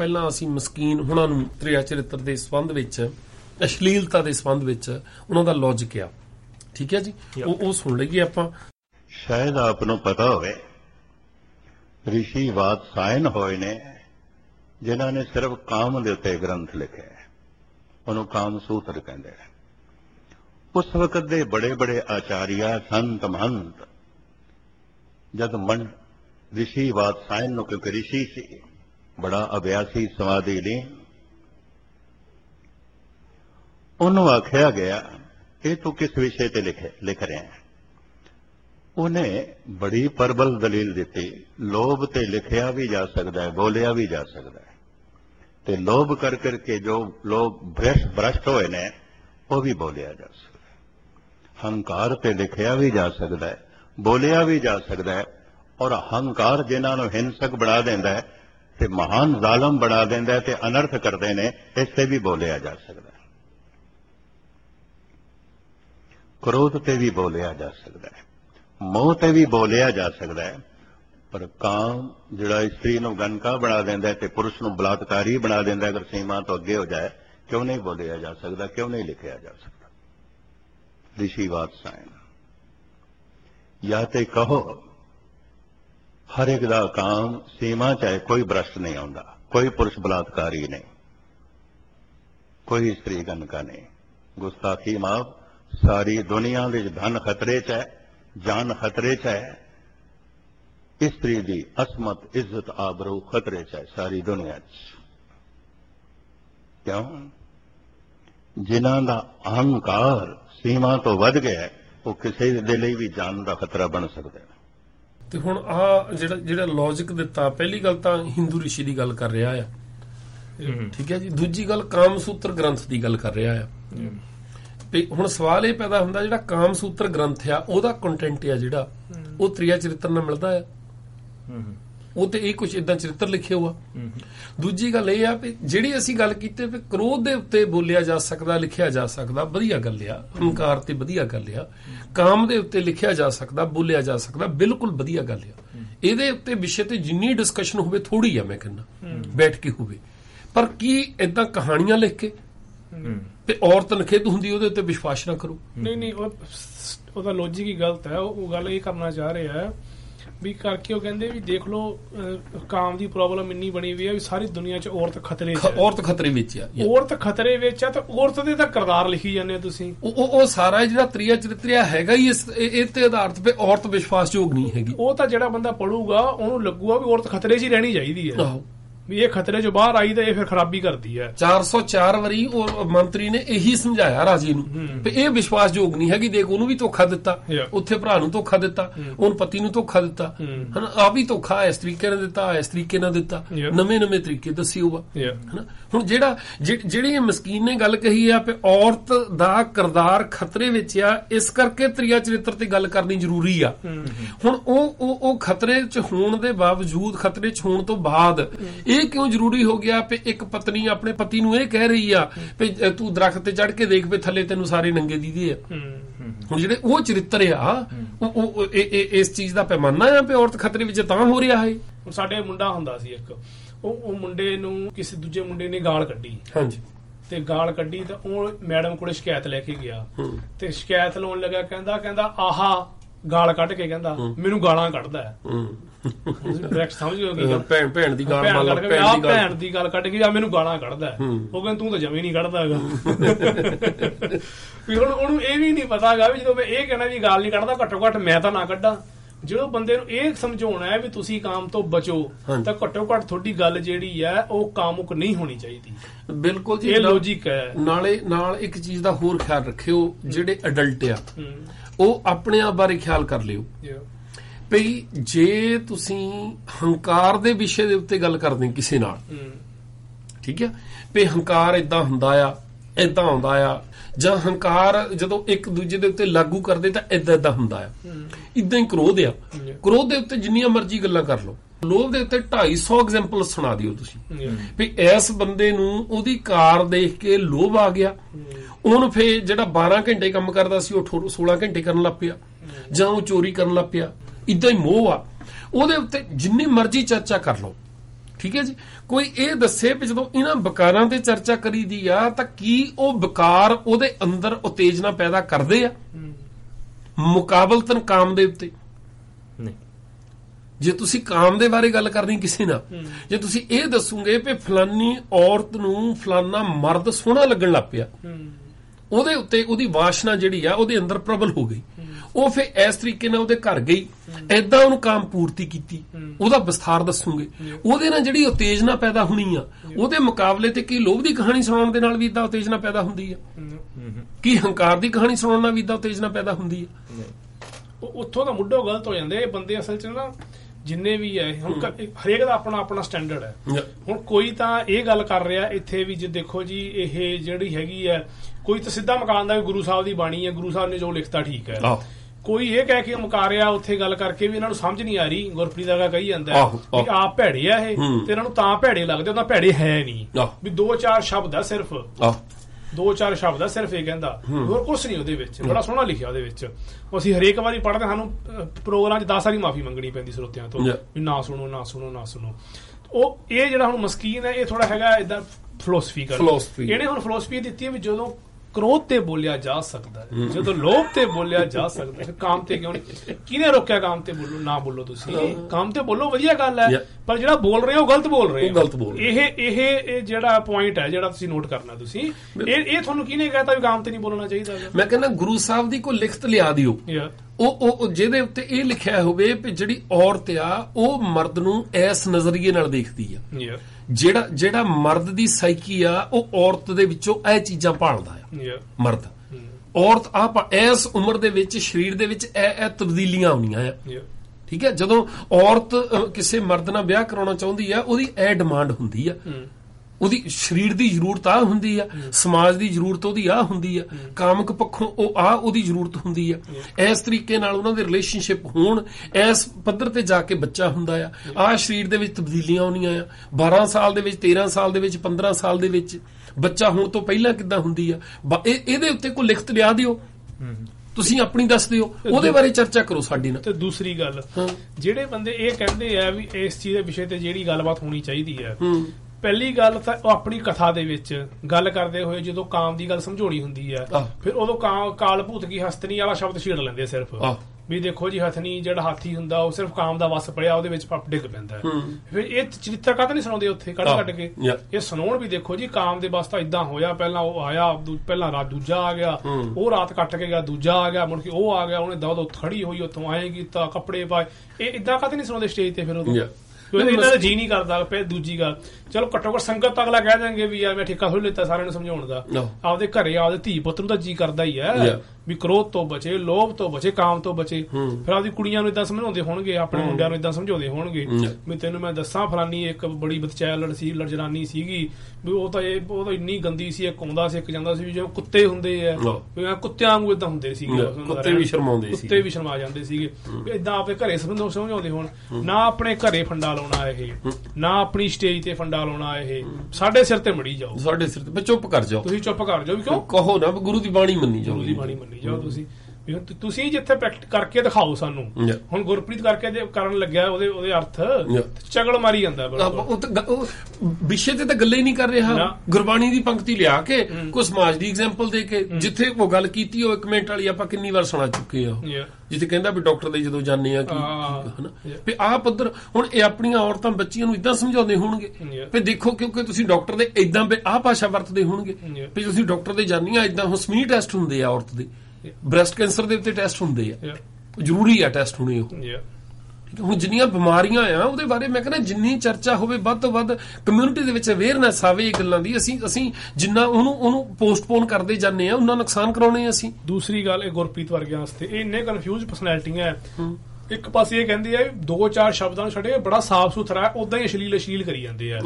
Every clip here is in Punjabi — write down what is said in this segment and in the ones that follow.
ਪਹਿਲਾਂ ਅਸੀਂ ਮਸਕੀਨ ਹੁਣਾਂ ਨੂੰ ਤ੍ਰਿਆ ਚਰਿੱਤਰ ਦੇ ਸੰਬੰਧ ਵਿੱਚ ਅਸ਼ਲੀਲਤਾ ਦੇ ਸੰਬੰਧ ਵਿੱਚ ਉਹਨਾਂ ਦਾ ਲੌਜੀਕ ਆ। ਠੀਕ ਹੈ ਜੀ? ਉਹ ਉਹ ਸੁਣ ਲਈਏ ਆਪਾਂ। ਸ਼ਾਇਦ ਆਪ ਨੂੰ ਪਤਾ ਹੋਵੇ ਰਿਸ਼ੀ ਵਾਤਸਾਇਨ ਹੋਏ ਨੇ ਜਿਨ੍ਹਾਂ ਨੇ ਸਿਰਫ ਕਾਮ ਦੇ ਉੱਤੇ ਗ੍ਰੰਥ ਲਿਖੇ। ਉਹਨੂੰ ਕਾਮ ਸੂਤਰ ਕਹਿੰਦੇ ਨੇ। ਉਸ ਵਕਤ ਦੇ ਬੜੇ ਬੜੇ ਆਚਾਰੀਆ ਸੰਤ ਮਹੰਤ ਜਦ ਮਨ ਰਿਸ਼ੀ ਵਾਤਸਾਇਨ ਨੂੰ ਕਿਉਂਕਿ ਰਿਸ਼ੀ ਸੀ ਬੜਾ ਅਭਿਆਸੀ ਸਮਾਧੀ ਲਈ ਉਹਨੂੰ ਆਖਿਆ ਗਿਆ, ਇਹ ਤੂੰ ਕਿਸ ਵਿਸ਼ੇ ਤੇ ਲਿਖੇ ਲਿਖ ਰਿਹਾ ਹੈ? ਉਹਨੇ ਬੜੀ ਪਰਬਲ ਦਲੀਲ ਦਿੱਤੀ, ਲੋਭ ਤੇ ਲਿਖਿਆ ਵੀ ਜਾ ਸਕਦਾ ਹੈ, ਬੋਲਿਆ ਵੀ ਜਾ ਸਕਦਾ ਹੈ। ਤੇ ਲੋਭ ਕਰ ਕਰਕੇ ਜੋ ਲੋਕ ਭ੍ਰਸ਼ਟ ਭ੍ਰਸ਼ਟ ਹੋਏ ਨੇ, ਉਹ ਵੀ ਬੋਲਿਆ ਜਾ ਸਕਦਾ ਹੈ। ਹੰਕਾਰ ਤੇ ਲਿਖਿਆ ਵੀ ਜਾ ਸਕਦਾ ਹੈ, ਬੋਲਿਆ ਵੀ ਜਾ ਸਕਦਾ ਹੈ, ਔਰ ਹੰਕਾਰ ਜਿਨ੍ਹਾਂ ਨੂੰ ਹਿੰਸਕ ਬਣਾ ਦਿੰਦਾ ਹੈ ਤੇ ਮਹਾਨ ਜ਼ਾਲਮ ਬਣਾ ਦਿੰਦਾ ਤੇ ਅਨਰਥ ਕਰਦੇ ਨੇ, ਇਸ ਤੇ ਵੀ ਬੋਲਿਆ ਜਾ ਸਕਦਾ ਹੈ। ਕ੍ਰੋਧ ਤੇ ਵੀ ਬੋਲਿਆ ਜਾ ਸਕਦਾ ਹੈ। ਮੋਹ ਤੇ ਵੀ ਬੋਲਿਆ ਜਾ ਸਕਦਾ ਹੈ। ਪਰ ਕਾਮ ਜਿਹੜਾ ਇਸਤਰੀ ਨੂੰ ਗਨਕਾ ਬਣਾ ਦਿੰਦਾ ਤੇ ਪੁਰਸ਼ ਨੂੰ ਬਲਾਤਕਾਰੀ ਬਣਾ ਦਿੰਦਾ ਅਗਰ ਸੀਮਾ ਤੋਂ ਅੱਗੇ ਹੋ ਜਾਏ, ਕਿਉਂ ਨਹੀਂ ਬੋਲਿਆ ਜਾ ਸਕਦਾ, ਕਿਉਂ ਨਹੀਂ ਲਿਖਿਆ ਜਾ ਸਕਦਾ? ਰਿਸ਼ੀ ਵਾਤਸਾਇਨ ਜਾਂ ਤੇ ਕਹੋ ਹਰ ਇੱਕ ਦਾ ਕਾਮ ਸੀਮਾ ਚਾਹੇ ਕੋਈ ਭ੍ਰਸ਼ਟ ਨਹੀਂ ਆਉਂਦਾ, ਕੋਈ ਪੁਰਸ਼ ਬਲਾਤਕਾਰੀ ਨਹੀਂ, ਕੋਈ ਇਸਤਰੀ ਗਨਕਾ ਨਹੀਂ। ਗੁਸਤਾਖੀ ਮਾਫ, ਸਾਰੀ ਦੁਨੀਆ ਵਿੱਚ ਧਨ ਖਤਰੇ 'ਚ ਹੈ, ਜਾਨ ਖਤਰੇ 'ਚ ਹੈ, ਇਸਤਰੀ ਦੀ ਅਸਮਤ, ਇੱਜ਼ਤ, ਆਬਰੂ ਖਤਰੇ 'ਚ ਹੈ ਸਾਰੀ ਦੁਨੀਆ 'ਚ। ਕਿਉਂ? ਜਿਨ੍ਹਾਂ ਦਾ ਅਹੰਕਾਰ ਸੀਮਾ ਤੋਂ ਵੱਧ ਗਿਆ ਉਹ ਕਿਸੇ ਦੇ ਲਈ ਵੀ ਜਾਨ ਦਾ ਖਤਰਾ ਬਣ ਸਕਦਾ ਹੈ ਤੇ ਹੁਣ ਆ ਜਿਹੜਾ ਜਿਹੜਾ ਲੌਜੀਕ ਦਿੱਤਾ ਪਹਿਲੀ ਗੱਲ ਤਾਂ ਹਿੰਦੂ ਰਿਸ਼ੀ ਦੀ ਗੱਲ ਕਰ ਰਿਹਾ ਆ। ਠੀਕ ਹੈ ਜੀ? ਦੂਜੀ ਗੱਲ ਕਾਮ ਸੂਤਰ ਗ੍ਰੰਥ ਦੀ ਗੱਲ ਕਰ ਰਿਹਾ ਆ। ਤੇ ਹੁਣ ਸਵਾਲ ਇਹ ਪੈਦਾ ਹੁੰਦਾ ਜਿਹੜਾ ਕਾਮ ਸੂਤਰ ਗ੍ਰੰਥ ਆ ਉਹਦਾ ਕੰਟੈਂਟ ਆ ਜਿਹੜਾ ਉਹ ਤ੍ਰਿਆ ਚਰਿੱਤਰ ਨਾਲ ਮਿਲਦਾ ਆ। ਉਹ ਤੇ ਇਹ ਕੁਝ ਇਦਾਂ ਚਰਿੱਤਰ ਲਿਖਿਆ ਹੋਆ ਦੂਜੀ ਗੱਲ ਇਹ ਆ ਵੀ ਜਿਹੜੀ ਅਸੀਂ ਗੱਲ ਕੀਤੀ ਵੀ ਕ੍ਰੋਧ ਦੇ ਉੱਤੇ ਬੋਲਿਆ ਜਾ ਸਕਦਾ, ਲਿਖਿਆ ਜਾ ਸਕਦਾ, ਵਧੀਆ ਗੱਲ ਆ। ਹੰਕਾਰ ਤੇ ਵਧੀਆ ਗੱਲ ਆ। ਕਾਮ ਦੇ ਉੱਤੇ ਲਿਖਿਆ ਜਾ ਸਕਦਾ, ਬੋਲਿਆ ਜਾ ਸਕਦਾ, ਬਿਲਕੁਲ ਵਧੀਆ ਗੱਲ ਆ। ਇਹਦੇ ਉੱਤੇ ਵਿਸ਼ੇ ਤੇ ਜਿੰਨੀ ਡਿਸਕਸ਼ਨ ਹੋਵੇ ਥੋੜੀ ਆ ਮੈਂ ਕਹਿੰਦਾ, ਬੈਠ ਕੇ ਹੋਵੇ। ਪਰ ਕੀ ਇਦਾਂ ਕਹਾਣੀਆਂ ਲਿਖ ਕੇ? ਤੇ ਔਰਤ ਨਖੇਦ ਹੁੰਦੀ, ਉਹਦੇ ਉੱਤੇ ਵਿਸ਼ਵਾਸ ਨਾ ਕਰੋ। ਨਹੀਂ ਨਹੀਂ, ਉਹ ਉਹਦਾ ਲੌਜੀਕ ਹੀ ਗਲਤ ਹੈ। ਉਹ ਉਹ ਗੱਲ ਇਹ ਕਰਨਾ ਚਾਹ ਰਿਹਾ ਹੈ ਵੀ ਕਰਕੇ ਉਹ ਕਹਿੰਦੇ ਵੀ ਦੇਖ ਲਓ ਕਾਮ ਦੀ ਪ੍ਰੋਬਲਮ ਇੰਨੀ ਬਣੀ ਹੋਈ ਹੈ ਵੀ ਸਾਰੀ ਦੁਨੀਆ 'ਚ ਔਰਤ ਖਤਰੇ 'ਚ ਔਰਤ ਖਤਰੇ ਵਿੱਚ ਆ ਔਰਤ ਖਤਰੇ ਵਿੱਚ ਹੈ ਤਾਂ ਔਰਤ ਦੇ ਤਾਂ ਕਿਰਦਾਰ ਲਿਖੀ ਜਾਂਦੇ ਤੁਸੀਂ। ਉਹ ਉਹ- ਸਾਰਾ ਜਿਹੜਾ ਤ੍ਰਿਆ ਚਰਿੱਤਰਿਆ ਹੈਗਾ ਹੀ ਇਸ ਇਹ ਤੇ ਆਧਾਰਿਤ ਤੇ ਔਰਤ ਵਿਸ਼ਵਾਸਯੋਗ ਨਹੀਂ ਹੈਗੀ। ਉਹ ਤਾਂ ਜਿਹੜਾ ਬੰਦਾ ਪੜੂਗਾ ਉਹਨੂੰ ਲੱਗੂਗਾ ਵੀ ਔਰਤ ਖਤਰੇ 'ਚ ਹੀ ਰਹਿਣੀ ਚਾਹੀਦੀ ਹੈ। ਵੀ ਇਹ ਖਤਰੇ 'ਚੋਂ ਬਾਹਰ ਆਈ ਤਾਂ ਇਹ ਫਿਰ ਖਰਾਬੀ ਕਰਦੀ ਹੈ। 404 ਵਾਰੀ ਉਹ ਮੰਤਰੀ ਨੇ ਇਹੀ ਸਮਝਾਇਆ ਰਾਜੇ ਨੂੰ ਕਿ ਇਹ ਵਿਸ਼ਵਾਸਯੋਗ ਨਹੀਂ ਹੈਗੀ ਦੇਖ ਉਹਨੂੰ ਵੀ ਧੋਖਾ ਦਿੱਤਾ. ਉੱਥੇ ਭਰਾ ਨੂੰ ਧੋਖਾ ਦਿੱਤਾ ਉਹਨ ਪਤੀ ਨੂੰ ਧੋਖਾ ਦਿੱਤਾ। ਹਨਾ ਆ ਵੀ ਧੋਖਾ ਇਸ ਤਰੀਕੇ ਨਾਲ ਦਿੱਤਾ ਇਸ ਤਰੀਕੇ ਨਾਲ ਦਿੱਤਾ. ਨਵੇਂ ਨਵੇਂ ਤਰੀਕੇ ਦੱਸੀ ਹੋਵਾ Yeah. ਹਨਾ ਹੁਣ ਜਿਹੜਾ ਜਿਹੜੀ ਇਹ ਮਸਕੀਨ ਨੇ ਗੱਲ ਕਹੀ ਆ ਕਿ ਔਰਤ ਦਾ ਕਿਰਦਾਰ ਖਤਰੇ ਵਿੱਚ ਆ ਇਸ ਕਰਕੇ ਤ੍ਰਿਆ ਚਰਿੱਤਰ ਤੇ ਗੱਲ ਕਰਨੀ ਜ਼ਰੂਰੀ ਆ। ਹੁਣ ਉਹ ਉਹ ਉਹ ਖਤਰੇ 'ਚ ਹੋਣ ਦੇ ਬਾਵਜੂਦ ਖਤਰੇ 'ਚ ਹੋਣ ਤੋਂ ਬਾਅਦ ਇਹ ਕਿਉਂ ਜ਼ਰੂਰੀ ਹੋ ਗਿਆ ਕਿ ਇੱਕ ਪਤਨੀ ਆਪਣੇ ਪਤੀ ਨੂੰ ਇਹ ਕਹਿ ਰਹੀ ਆ ਅ, ਤੂੰ ਦਰਖਤ ਤੇ ਚੜ ਕੇ ਦੇਖ ਵੀ ਥੱਲੇ ਤੈਨੂੰ ਸਾਰੇ ਨੰਗੇ ਦੀਦੇ ਆ। ਹੁਣ ਜਿਹੜੇ ਉਹ ਚਰਿੱਤਰ ਆ ਉਹ ਇਸ ਚੀਜ਼ ਦਾ ਪੈਮਾਨਾ ਆ ਵੀ ਔਰਤ ਖਤਰੇ ਵਿੱਚ ਤਾਂ ਹੋ ਰਿਹਾ ਹੈ। ਸਾਡੇ ਮੁੰਡਾ ਹੁੰਦਾ ਸੀ ਇੱਕ। ਉਹ ਉਹ ਮੁੰਡੇ ਨੂੰ ਕਿਸੇ ਦੂਜੇ ਮੁੰਡੇ ਨੇ ਗਾਲ ਕੱਢੀ। ਹਾਂਜੀ। ਤੇ ਗਾਲ ਕੱਢੀ ਤਾਂ ਉਹ ਮੈਡਮ ਕੋਲੇ ਸ਼ਿਕਾਇਤ ਲੈ ਕੇ ਗਿਆ। ਤੇ ਸ਼ਿਕਾਇਤ ਲਾਉਣ ਲੱਗਾ ਕਹਿੰਦਾ ਕਹਿੰਦਾ ਆਹਾ ਗਾਲ ਕੱਢ ਕੇ ਕਹਿੰਦਾ ਮੈਨੂੰ ਗਾਲਾਂ ਕੱਢਦਾ ਹੈ। ਡਾਇਰੈਕਟ ਸਮਝ ਗਏ ਕੀ ਭੈਣ ਭੈਣ ਦੀ ਗਾਲ ਮੰਨ ਲਾ ਭੈਣ ਦੀ ਗਾਲ। ਭੈਣ ਦੀ ਗੱਲ ਕੱਢ ਕੇ ਆ ਮੈਨੂੰ ਗਾਲਾਂ ਕੱਢਦਾ। ਉਹ ਕਹਿੰਦਾ ਤੂੰ ਤਾਂ ਜਮੇ ਨਹੀਂ ਕੱਢਦਾ ਹੈਗਾ। ਵੀ ਹੁਣ ਉਹਨੂੰ ਇਹ ਵੀ ਨਹੀਂ ਪਤਾ ਹੈਗਾ ਵੀ ਜਦੋਂ ਮੈਂ ਇਹ ਕਹਿਣਾ ਵੀ ਗਾਲ ਨਹੀਂ ਕੱਢਦਾ ਘੱਟੋ ਘੱਟ ਮੈਂ ਤਾਂ ਨਾ ਕੱਢਾਂ। ਜਦੋਂ ਬੰਦੇ ਨੂੰ ਇਹ ਸਮਝਾਉਣਾ ਹੈ ਵੀ ਤੁਸੀਂ ਕਾਮ ਤੋਂ ਬਚੋ। ਤਾਂ ਘੱਟੋ ਘੱਟ ਤੁਹਾਡੀ ਗੱਲ ਜਿਹੜੀ ਹੈ ਉਹ ਕਾਮੁਕ ਨਹੀਂ ਹੋਣੀ ਚਾਹੀਦੀ। ਬਿਲਕੁਲ ਜੀ ਇਹ ਲੌਜੀਕ ਹੈ। ਨਾਲੇ ਨਾਲ ਇੱਕ ਚੀਜ਼ ਦਾ ਹੋਰ ਖਿਆਲ ਰੱਖਿਓ ਜਿਹੜੇ ਅਡਲਟ ਆ ਉਹ ਆਪਣੇ ਆਪ ਬਾਰੇ ਖਿਆਲ ਕਰ ਲਿਓ। ਭਈ ਜੇ ਤੁਸੀਂ ਹੰਕਾਰ ਦੇ ਵਿਸ਼ੇ ਦੇ ਉੱਤੇ ਗੱਲ ਕਰਦੇ ਕਿਸੇ ਨਾਲ ਠੀਕ ਹੈ ਵੀ ਹੰਕਾਰ ਇਦਾਂ ਹੁੰਦਾ ਆ ਇਦਾਂ ਆਉਂਦਾ ਆ। ਜਾਂ ਹੰਕਾਰ ਜਦੋਂ ਇੱਕ ਦੂਜੇ ਦੇ ਉੱਤੇ ਲਾਗੂ ਕਰਦੇ ਤਾਂ ਇਦਾਂ ਇਦਾਂ ਹੁੰਦਾ ਆ। ਇਦਾਂ ਹੀ ਕ੍ਰੋਧ ਆ। ਕ੍ਰੋਧ ਦੇ ਉੱਤੇ ਜਿੰਨੀਆਂ ਮਰਜ਼ੀ ਗੱਲਾਂ ਕਰ ਲਓ। ਲੋਭ ਦੇ ਉੱਤੇ 250 ਐਗਜ਼ਾਮਪਲ ਸੁਣਾ ਦਿਓ ਤੁਸੀਂ। ਵੀ ਇਸ ਬੰਦੇ ਨੂੰ ਉਹਦੀ ਕਾਰ ਦੇਖ ਕੇ ਲੋਭ ਆ ਗਿਆ। ਉਹਨੂੰ ਫੇ ਜਿਹੜਾ 12 ਘੰਟੇ ਕੰਮ ਕਰਦਾ ਸੀ ਉਹ ਠੋ- 16 ਘੰਟੇ ਕਰਨ ਲੱਗ ਪਿਆ। ਜਾਂ ਉਹ ਚੋਰੀ ਕਰਨ ਲੱਗ ਪਿਆ। ਇਦਾਂ ਹੀ ਮੋਹ ਆ। ਉਹਦੇ ਉੱਤੇ ਜਿੰਨੀ ਮਰਜ਼ੀ ਚਰਚਾ ਕਰ ਲਓ। ਠੀਕ ਹੈ ਜੀ? ਕੋਈ ਇਹ ਦੱਸੇ ਵੀ ਜਦੋਂ ਇਹਨਾਂ ਵਿਕਾਰਾਂ ਤੇ ਚਰਚਾ ਕਰੀਦੀ ਆ ਤਾਂ ਕੀ ਉਹ ਵਿਕਾਰ ਉਹਦੇ ਅੰਦਰ ਉਤੇਜਨਾ ਪੈਦਾ ਕਰਦੇ ਆ? ਮੁਕਾਬਲਤਨ ਕਾਮ ਦੇ ਉੱਤੇ। ਨਹੀਂ। ਜੇ ਤੁਸੀਂ ਕਾਮ ਦੇ ਬਾਰੇ ਗੱਲ ਕਰਨੀ ਕਿਸੇ ਨਾਲ ਜੇ ਤੁਸੀਂ ਇਹ ਦੱਸੋਗੇ ਵੀ ਫਲਾਨੀ ਔਰਤ ਨੂੰ ਫਲਾਨਾ ਮਰਦ ਸੋਹਣਾ ਲੱਗਣ ਲੱਗ ਪਿਆ ਉਹਦੇ ਉੱਤੇ ਉਹਦੀ ਵਾਸ਼ਨਾ ਜਿਹੜੀ ਆ ਉਹਦੇ ਅੰਦਰ ਪ੍ਰਬਲ ਹੋ ਗਈ। ਉਹ ਫਿਰ ਇਸ ਤਰੀਕੇ ਨਾਲ ਉਹਦੇ ਘਰ ਗਈ। ਐਦਾਂ ਉਹਨੂੰ ਕਾਮ ਪੂਰਤੀ ਕੀਤੀ। ਉਹਦਾ ਵਿਸਥਾਰ ਦੱਸੂਗੇ। ਉਹਦੇ ਨਾਲ ਜਿਹੜੀ ਉਤੇਜਨਾ ਪੈਦਾ ਹੋਣੀ ਆ ਉਹਦੇ ਮੁਕਾਬਲੇ ਤੇ ਕੀ ਲੋਭ ਦੀ ਕਹਾਣੀ ਸੁਣਾਉਣ ਦੇ ਨਾਲ ਵੀ ਇਦਾਂ ਉਤੇਜਨਾ ਪੈਦਾ ਹੁੰਦੀ ਆ? ਕੀ ਹੰਕਾਰ ਦੀ ਕਹਾਣੀ ਸੁਣਾਉਣ ਨਾਲ ਵੀ ਇਦਾਂ ਉਤੇਜਨਾ ਪੈਦਾ ਹੁੰਦੀ ਆ? ਉੱਥੋਂ ਦਾ ਮੁੱਢੋਂ ਗਲਤ ਹੋ ਜਾਂਦੇ ਇਹ ਬੰਦੇ ਅਸਲ 'ਚ ਨਾ ਜਿੰਨੇ ਵੀ ਹੈ। ਹੁਣ ਹਰੇਕ ਦਾ ਆਪਣਾ ਆਪਣਾ ਸਟੈਂਡਰਡ ਹੈ. ਹੁਣ ਕੋਈ ਤਾਂ ਇਹ ਗੱਲ ਕਰ ਰਿਹਾ ਇੱਥੇ ਵੀ ਜੇ ਦੇਖੋ ਜੀ ਇਹ ਜਿਹੜੀ ਹੈਗੀ ਹੈ ਕੋਈ ਤਾਂ ਸਿੱਧਾ ਮਕਾਨ ਦਾ ਗੁਰੂ ਸਾਹਿਬ ਦੀ ਬਾਣੀ ਹੈ ਗੁਰੂ ਸਾਹਿਬ ਨੇ ਜੋ ਲਿਖਤਾ ਠੀਕ ਹੈ। ਕੋਈ ਇਹ ਕਹਿ ਕੇ ਮੁਕਾ ਰਿਹਾ ਉੱਥੇ ਗੱਲ ਕਰਕੇ ਵੀ ਇਹਨਾਂ ਨੂੰ ਸਮਝ ਨਹੀਂ ਆ ਰਹੀ ਗੁਰਪ੍ਰੀਤ ਦਾ ਕਹੀ ਜਾਂਦਾ ਆਹੋ। ਆਪ ਭੈੜੇ ਆ ਇਹ। ਤੇ ਇਹਨਾਂ ਨੂੰ ਤਾਂ ਭੈੜੇ ਲੱਗਦੇ ਉਹਨਾਂ ਭੈੜੇ ਹੈ ਨਹੀਂ। ਵੀ ਦੋ ਚਾਰ ਸ਼ਬਦ ਆ ਸਿਰਫ ਦੋ ਚਾਰ ਸ਼ਬਦ ਆ ਸਿਰਫ ਇਹ ਕਹਿੰਦਾ ਹੋਰ ਕੁਝ ਨਹੀਂ ਉਹਦੇ ਵਿੱਚ ਬੜਾ ਸੋਹਣਾ ਲਿਖਿਆ ਉਹਦੇ ਵਿੱਚ ਅਸੀਂ ਹਰੇਕ ਵਾਰੀ ਪੜ੍ਹਦੇ ਸਾਨੂੰ ਪ੍ਰੋਗਰਾਮ 'ਚ 10 ਵਾਰੀ ਮਾਫੀ ਮੰਗਣੀ ਪੈਂਦੀ ਸਰੋਤਿਆਂ ਤੋਂ. ਵੀ ਨਾ ਸੁਣੋ ਨਾ ਸੁਣੋ ਨਾ ਸੁਣੋ ਉਹ ਇਹ ਜਿਹੜਾ ਹੁਣ ਮਸਕੀਨ ਹੈ ਇਹ ਥੋੜਾ ਹੈਗਾ ਇਦਾਂ ਫਿਲਾਸਫੀਕਲ. ਇਹਨੇ ਹੁਣ ਫਿਲਾਸਫੀ ਦਿੱਤੀ ਹੈ ਵੀ ਜਦੋਂ ਕ੍ਰੋਧ ਤੇ ਬੋਲਿਆ ਜਾ ਸਕਦਾ ਹੈ। ਜਦੋਂ ਲੋਭ ਤੇ ਬੋਲਿਆ ਜਾ ਸਕਦਾ ਹੈ ਕਾਮ ਤੇ ਕਿਉਂ ਨਹੀਂ? ਕਿਹਨੇ ਰੋਕਿਆ ਕਾਮ ਤੇ ਬੋਲੋ? ਨਾ ਬੋਲੋ ਤੁਸੀਂ। ਕਾਮ ਤੇ ਬੋਲੋ ਵਧੀਆ ਗੱਲ ਹੈ. ਪਰ ਜਿਹੜਾ ਬੋਲ ਰਹੇ ਹੋ ਉਹ ਗਲਤ ਬੋਲ ਰਹੇ ਹੋ। ਗਲਤ ਬੋਲ ਰਹੇ ਇਹ ਇਹ ਇਹ ਜਿਹੜਾ ਪੁਆਇੰਟ ਹੈ ਜਿਹੜਾ ਤੁਸੀਂ ਨੋਟ ਕਰਨਾ ਤੁਸੀਂ ਇਹ ਇਹ ਤੁਹਾਨੂੰ ਕਿਹਨੇ ਕਹਤਾ ਵੀ ਕਾਮ ਤੇ ਨਹੀਂ ਬੋਲਣਾ ਚਾਹੀਦਾ? ਮੈਂ ਕਹਿੰਦਾ ਗੁਰੂ ਸਾਹਿਬ ਦੀ ਕੋਈ ਲਿਖਤ ਲਿਆ ਦਿਓ. ਉਹ ਉਹ ਜਿਹਦੇ ਉੱਤੇ ਇਹ ਲਿਖਿਆ ਹੋਵੇ ਵੀ ਜਿਹੜੀ ਔਰਤ ਆ ਉਹ ਮਰਦ ਨੂੰ ਇਸ ਨਜ਼ਰੀਏ ਨਾਲ ਦੇਖਦੀ ਆ. ਜਿਹੜਾ ਜਿਹੜਾ ਮਰਦ ਦੀ ਸਾਈਕੀ ਆ ਉਹ ਔਰਤ ਦੇ ਵਿੱਚੋਂ ਇਹ ਚੀਜ਼ਾਂ ਭਾਲਦਾ ਆ. ਮਰਦ। ਔਰਤ ਆਪ ਇਸ ਉਮਰ ਦੇ ਵਿੱਚ ਸਰੀਰ ਦੇ ਵਿੱਚ ਇਹ ਇਹ ਤਬਦੀਲੀਆਂ ਆਉਣੀਆਂ ਆ. ਠੀਕ ਹੈ? ਜਦੋਂ ਔਰਤ ਕਿਸੇ ਮਰਦ ਨਾਲ ਵਿਆਹ ਕਰਾਉਣਾ ਚਾਹੁੰਦੀ ਆ ਉਹਦੀ ਇਹ ਡਿਮਾਂਡ ਹੁੰਦੀ ਆ। ਉਹਦੀ ਸਰੀਰ ਦੀ ਜ਼ਰੂਰਤ ਆ ਹੁੰਦੀ ਆ ਸਮਾਜ ਦੀ ਜ਼ਰੂਰਤ ਉਹਦੀ ਆ ਹੁੰਦੀ ਆ ਕਾਮਿਕ ਪੱਖੋਂ ਉਹ ਆ ਉਹਦੀ ਜ਼ਰੂਰਤ ਹੁੰਦੀ ਆ। ਇਸ ਤਰੀਕੇ ਨਾਲ ਉਹਨਾਂ ਦੇ ਰਿਲੇਸ਼ਨਸ਼ਿਪ ਹੋਣ ਇਸ ਪੱਧਰ ਤੇ ਜਾ ਕੇ ਬੱਚਾ ਹੁੰਦਾ ਆ। ਆ ਸਰੀਰ ਦੇ ਵਿੱਚ ਤਬਦੀਲੀਆਂ ਆਉਣੀਆਂ ਆ। 12 ਸਾਲ ਦੇ ਵਿੱਚ 13 ਸਾਲ ਦੇ ਵਿੱਚ 15 ਸਾਲ ਦੇ ਵਿੱਚ ਬੱਚਾ ਹੋਣ ਤੋਂ ਪਹਿਲਾਂ ਕਿੱਦਾਂ ਹੁੰਦੀ ਆ? ਇਹਦੇ ਉੱਤੇ ਕੋਈ ਲਿਖਤ ਲਿਆ ਦਿਓ। ਤੁਸੀਂ ਆਪਣੀ ਦੱਸ ਦਿਓ। ਉਹਦੇ ਬਾਰੇ ਚਰਚਾ ਕਰੋ ਸਾਡੇ ਨਾਲ। ਤੇ ਦੂਸਰੀ ਗੱਲ। ਜਿਹੜੇ ਬੰਦੇ ਇਹ ਕਹਿੰਦੇ ਆ ਵੀ ਇਸ ਚੀਜ਼ ਦੇ ਵਿਸ਼ੇ ਤੇ ਜਿਹੜੀ ਗੱਲਬਾਤ ਹੋਣੀ ਚਾਹੀਦੀ ਹੂੰ। ਪਹਿਲੀ ਗੱਲ ਤਾਂ ਉਹ ਆਪਣੀ ਕਥਾ ਦੇ ਵਿੱਚ ਗੱਲ ਕਰਦੇ ਹੋਏ ਜਦੋਂ ਕਾਮ ਦੀ ਗੱਲ ਸਮਝਾਉਣੀ ਹੁੰਦੀ ਹੈ। ਫਿਰ ਉਦੋਂ ਕਾਲ ਭੂਤ ਕੀ ਹਸਤਨੀ ਵਾਲਾ ਸ਼ਬਦ ਛੇੜ ਲੈਂਦੇ ਸਿਰਫ। ਵੀ ਦੇਖੋ ਜੀ ਹਥਨੀ ਜਿਹੜਾ ਹਾਥੀ ਹੁੰਦਾ ਉਹ ਸਿਰਫ ਕਾਮ ਦਾ ਵਸ ਪੜਿਆ ਉਹਦੇ ਵਿੱਚ ਪੱਪ ਡਿੱਗ ਪੈਂਦਾ। ਫਿਰ ਇਹ ਚਰਿੱਤਰ ਕਾ ਤਾਂ ਨਹੀਂ ਸੁਣਾਉਂਦੇ ਉੱਥੇ ਕੱਢ। ਕੱਢ ਕੇ. ਇਹ ਸੁਣਾਉਣ ਵੀ ਦੇਖੋ ਜੀ ਕਾਮ ਦੇ ਬਸ ਤਾਂ ਇਦਾਂ ਹੋਇਆ ਪਹਿਲਾਂ ਉਹ ਆਇਆ ਦੂ- ਪਹਿਲਾਂ ਰਾਤ ਦੂਜਾ ਆ ਗਿਆ ਉਹ ਰਾਤ ਕੱਟ ਕੇ ਗਿਆ ਦੂਜਾ ਆ ਗਿਆ ਮੁੜ ਕੇ ਉਹ ਆ ਗਿਆ ਉਹਨੇ ਦਵਾ ਦੋ ਥੜੀ ਹੋਈ ਉੱਥੋਂ ਆਏ ਕੀਤਾ ਕੱਪੜੇ ਪਾਏ ਇਹ ਇਦਾਂ ਕਾਤੇ ਨਹੀਂ ਸੁਣਾਉਂਦੇ ਸਟੇਜ ਤੇ ਫਿਰ Yeah. ਕਿਉਂਕਿ ਇਹਨਾਂ ਦਾ ਜੀ ਨਹੀਂ ਕਰਦਾ ਫਿਰ ਦੂਜੀ ਗੱਲ ਚਲੋ ਘੱਟੋ ਘੱਟ ਸੰਗਤ ਤਾਂ ਅਗਲਾ ਕਹਿ ਦੇਣਗੇ ਵੀ ਯਾਰ ਮੈਂ ਠੇਕਾ ਥੋੜੀ ਲਿੱਤਾ ਸਾਰਿਆਂ ਨੂੰ ਸਮਝਾਉਣ ਦਾ. ਆਪਦੇ ਘਰੇ ਆਪਦੇ ਧੀ ਪੁੱਤ ਨੂੰ ਤਾਂ ਜੀ ਕਰਦਾ ਹੀ ਹੈ Yeah. ਵੀ ਕ੍ਰੋਧ ਤੋਂ ਬਚੇ ਲੋਭ ਤੋਂ ਬਚੇ ਕਾਮ ਤੋਂ ਬਚੇ। ਫਿਰ ਆਪਦੀ ਕੁੜੀਆਂ ਨੂੰ ਇਦਾਂ ਸਮਝਾਉਂਦੇ ਹੋਣਗੇ ਆਪਣੇ ਮੁੰਡਿਆਂ ਨੂੰ ਇਦਾਂ ਸਮਝਾਉਂਦੇ ਹੋਣਗੇ. ਵੀ ਤੈਨੂੰ ਮੈਂ ਦੱਸਾਂ ਫਲਾਨੀ ਇੱਕ ਬੜੀ ਬਤਚੈਲੜ ਸੀ ਲੜਜਰਾਨੀ ਸੀਗੀ। ਵੀ ਉਹ ਤਾਂ ਇਹ ਉਹ ਤਾਂ ਇੰਨੀ ਗੰਦੀ ਸੀ ਇੱਕ ਆਉਂਦਾ ਸੀ ਇੱਕ ਜਾਂਦਾ ਸੀ ਵੀ ਜਿਵੇਂ ਕੁੱਤੇ ਹੁੰਦੇ ਆ. ਵੀ ਐਂ ਕੁੱਤਿਆਂ ਵਾਂਗੂ ਇਦਾਂ ਹੁੰਦੇ ਸੀਗੇ। ਕੁੱਤੇ ਵੀ ਸ਼ਰਮਾਉਂਦੇ ਸੀ। ਕੁੱਤੇ ਵੀ ਸ਼ਰਮਾ ਜਾਂਦੇ ਸੀਗੇ। ਵੀ ਇਦਾਂ ਆਪਣੇ ਘਰੇ ਸਮਝਾਉ ਸਮਝਾਉਂਦੇ ਹੋਣ। ਨਾ ਆਪਣੇ ਘਰੇ ਫੰਡਾ ਲਾਉਣਾ ਇਹ। ਨਾ ਆਪਣੀ ਸਟੇਜ ਤੇ ਫੰਡਾ ਲਾਉਣਾ ਇਹ। ਸਾਡੇ ਸਿਰ ਤੇ ਮੜੀ ਜਾਓ। ਸਾਡੇ ਸਿਰ ਤੇ ਚੁੱਪ ਕਰ ਜਾਓ। ਤੁਸੀਂ ਚੁੱਪ ਕਰ ਜਾਓ ਵੀ ਕਿਉਂ? ਕਹੋ ਨਾ ਗੁਰੂ ਦੀ ਬਾਣੀ ਮੰਨੀ ਜਾਓ। ਗੁਰੂ ਦੀ ਬਾਣੀ ਮੰਨੀ ਜਾਓ ਤੁਸੀਂ ਹੁਣ ਜਿੱਥੇ ਪ੍ਰੈਕਟ ਕਰਕੇ ਦਿਖਾਓ ਸਾਨੂੰ. ਹੁਣ ਗੁਰਪ੍ਰੀਤ ਕਰਕੇ ਦੇ ਕਰਨ ਲੱਗਿਆ ਉਹਦੇ ਉਹਦੇ ਅਰਥ. ਚਗਲ ਮਾਰੀ ਜਾਂਦਾ ਉਹ ਵਿਸ਼ੇ ਤੇ ਤਾਂ ਗੱਲੇ ਹੀ ਨਹੀਂ ਕਰ ਰਿਹਾ। ਗੁਰਬਾਣੀ ਦੀ ਪੰਕਤੀ ਲਿਆ ਕੇ ਕੋਈ ਸਮਾਜ ਦੀ ਐਗਜ਼ਾਮਪਲ ਦੇ ਕੇ ਜਿੱਥੇ ਉਹ ਗੱਲ ਕੀਤੀ ਉਹ ਇੱਕ ਮਿੰਟ ਵਾਲੀ ਆਪਾਂ ਕਿੰਨੀ ਵਾਰ ਸੁਣਾ ਚੁੱਕੇ ਆ. ਜਿੱਥੇ ਕਹਿੰਦਾ ਵੀ ਡਾਕਟਰ ਦੇ ਜਦੋਂ ਜਾਂਦੇ ਆ ਕੀ। ਹਨਾ. ਵੀ ਆਹ ਪੱਧਰ ਹੁਣ ਇਹ ਆਪਣੀਆਂ ਔਰਤਾਂ ਬੱਚੀਆਂ ਨੂੰ ਇਦਾਂ ਸਮਝਾਉਂਦੇ ਹੋਣਗੇ. ਵੀ ਦੇਖੋ ਕਿਉਂਕਿ ਤੁਸੀਂ ਡਾਕਟਰ ਦੇ ਇਦਾਂ ਵੀ ਆਹ ਭਾਸ਼ਾ ਵਰਤਦੇ ਹੋਣਗੇ. ਵੀ ਤੁਸੀਂ ਡਾਕਟਰ ਦੇ ਜਾਂਦੀਆਂ ਇਦਾਂ ਹਸਮੀ ਟੈਸਟ ਹੁੰਦੇ ਆ ਔਰਤ ਦੇ ਬ੍ਰੈਸਟ ਕੈਂਸਰ ਦੇ ਉੱਤੇ ਟੈਸਟ ਹੁੰਦੇ ਆ. ਜ਼ਰੂਰੀ ਆ ਟੈਸਟ ਹੋਣੇ ਉਹ। ਹੁਣ ਜਿੰਨੀਆਂ ਬਿਮਾਰੀਆਂ ਆ ਉਹਦੇ ਬਾਰੇ ਮੈਂ ਕਹਿੰਦਾ ਜਿੰਨੀ ਚਰਚਾ ਹੋਵੇ ਵੱਧ ਤੋਂ ਵੱਧ ਕਮਿਊਨਿਟੀ ਦੇ ਵਿੱਚ ਅਵੇਅਰਨੈਸ ਆਵੇ ਇਹ ਗੱਲਾਂ ਦੀ ਅਸੀਂ ਅਸੀਂ ਜਿੰਨਾ ਉਹਨੂੰ ਉਹਨੂੰ ਪੋਸਟਪੋਨ ਕਰਦੇ ਜਾਂਦੇ ਆ ਉਹਨਾਂ ਨੁਕਸਾਨ ਕਰਾਉਣੇ ਆ ਅਸੀਂ। ਦੂਸਰੀ ਗੱਲ ਇਹ ਗੁਰਪ੍ਰੀਤ ਵਰਗਿਆਂ ਵਾਸਤੇ ਇਹ ਇੰਨੇ ਕਨਫਿਊਜ਼ ਪਰਸਨੈਲਿਟੀਆਂ ਹੈ। ਇੱਕ ਪਾਸੇ ਇਹ ਕਹਿੰਦੇ ਆ ਦੋ ਚਾਰ ਸ਼ਬਦਾਂ ਨੂੰ ਛੱਡੇ ਬੜਾ ਸਾਫ਼ ਸੁਥਰਾ ਹੈ ਉਦਾਂ ਹੀ ਅਸ਼ਲੀਲ ਅਸ਼ਲੀਲ ਕਰੀ ਜਾਂਦੇ ਆ।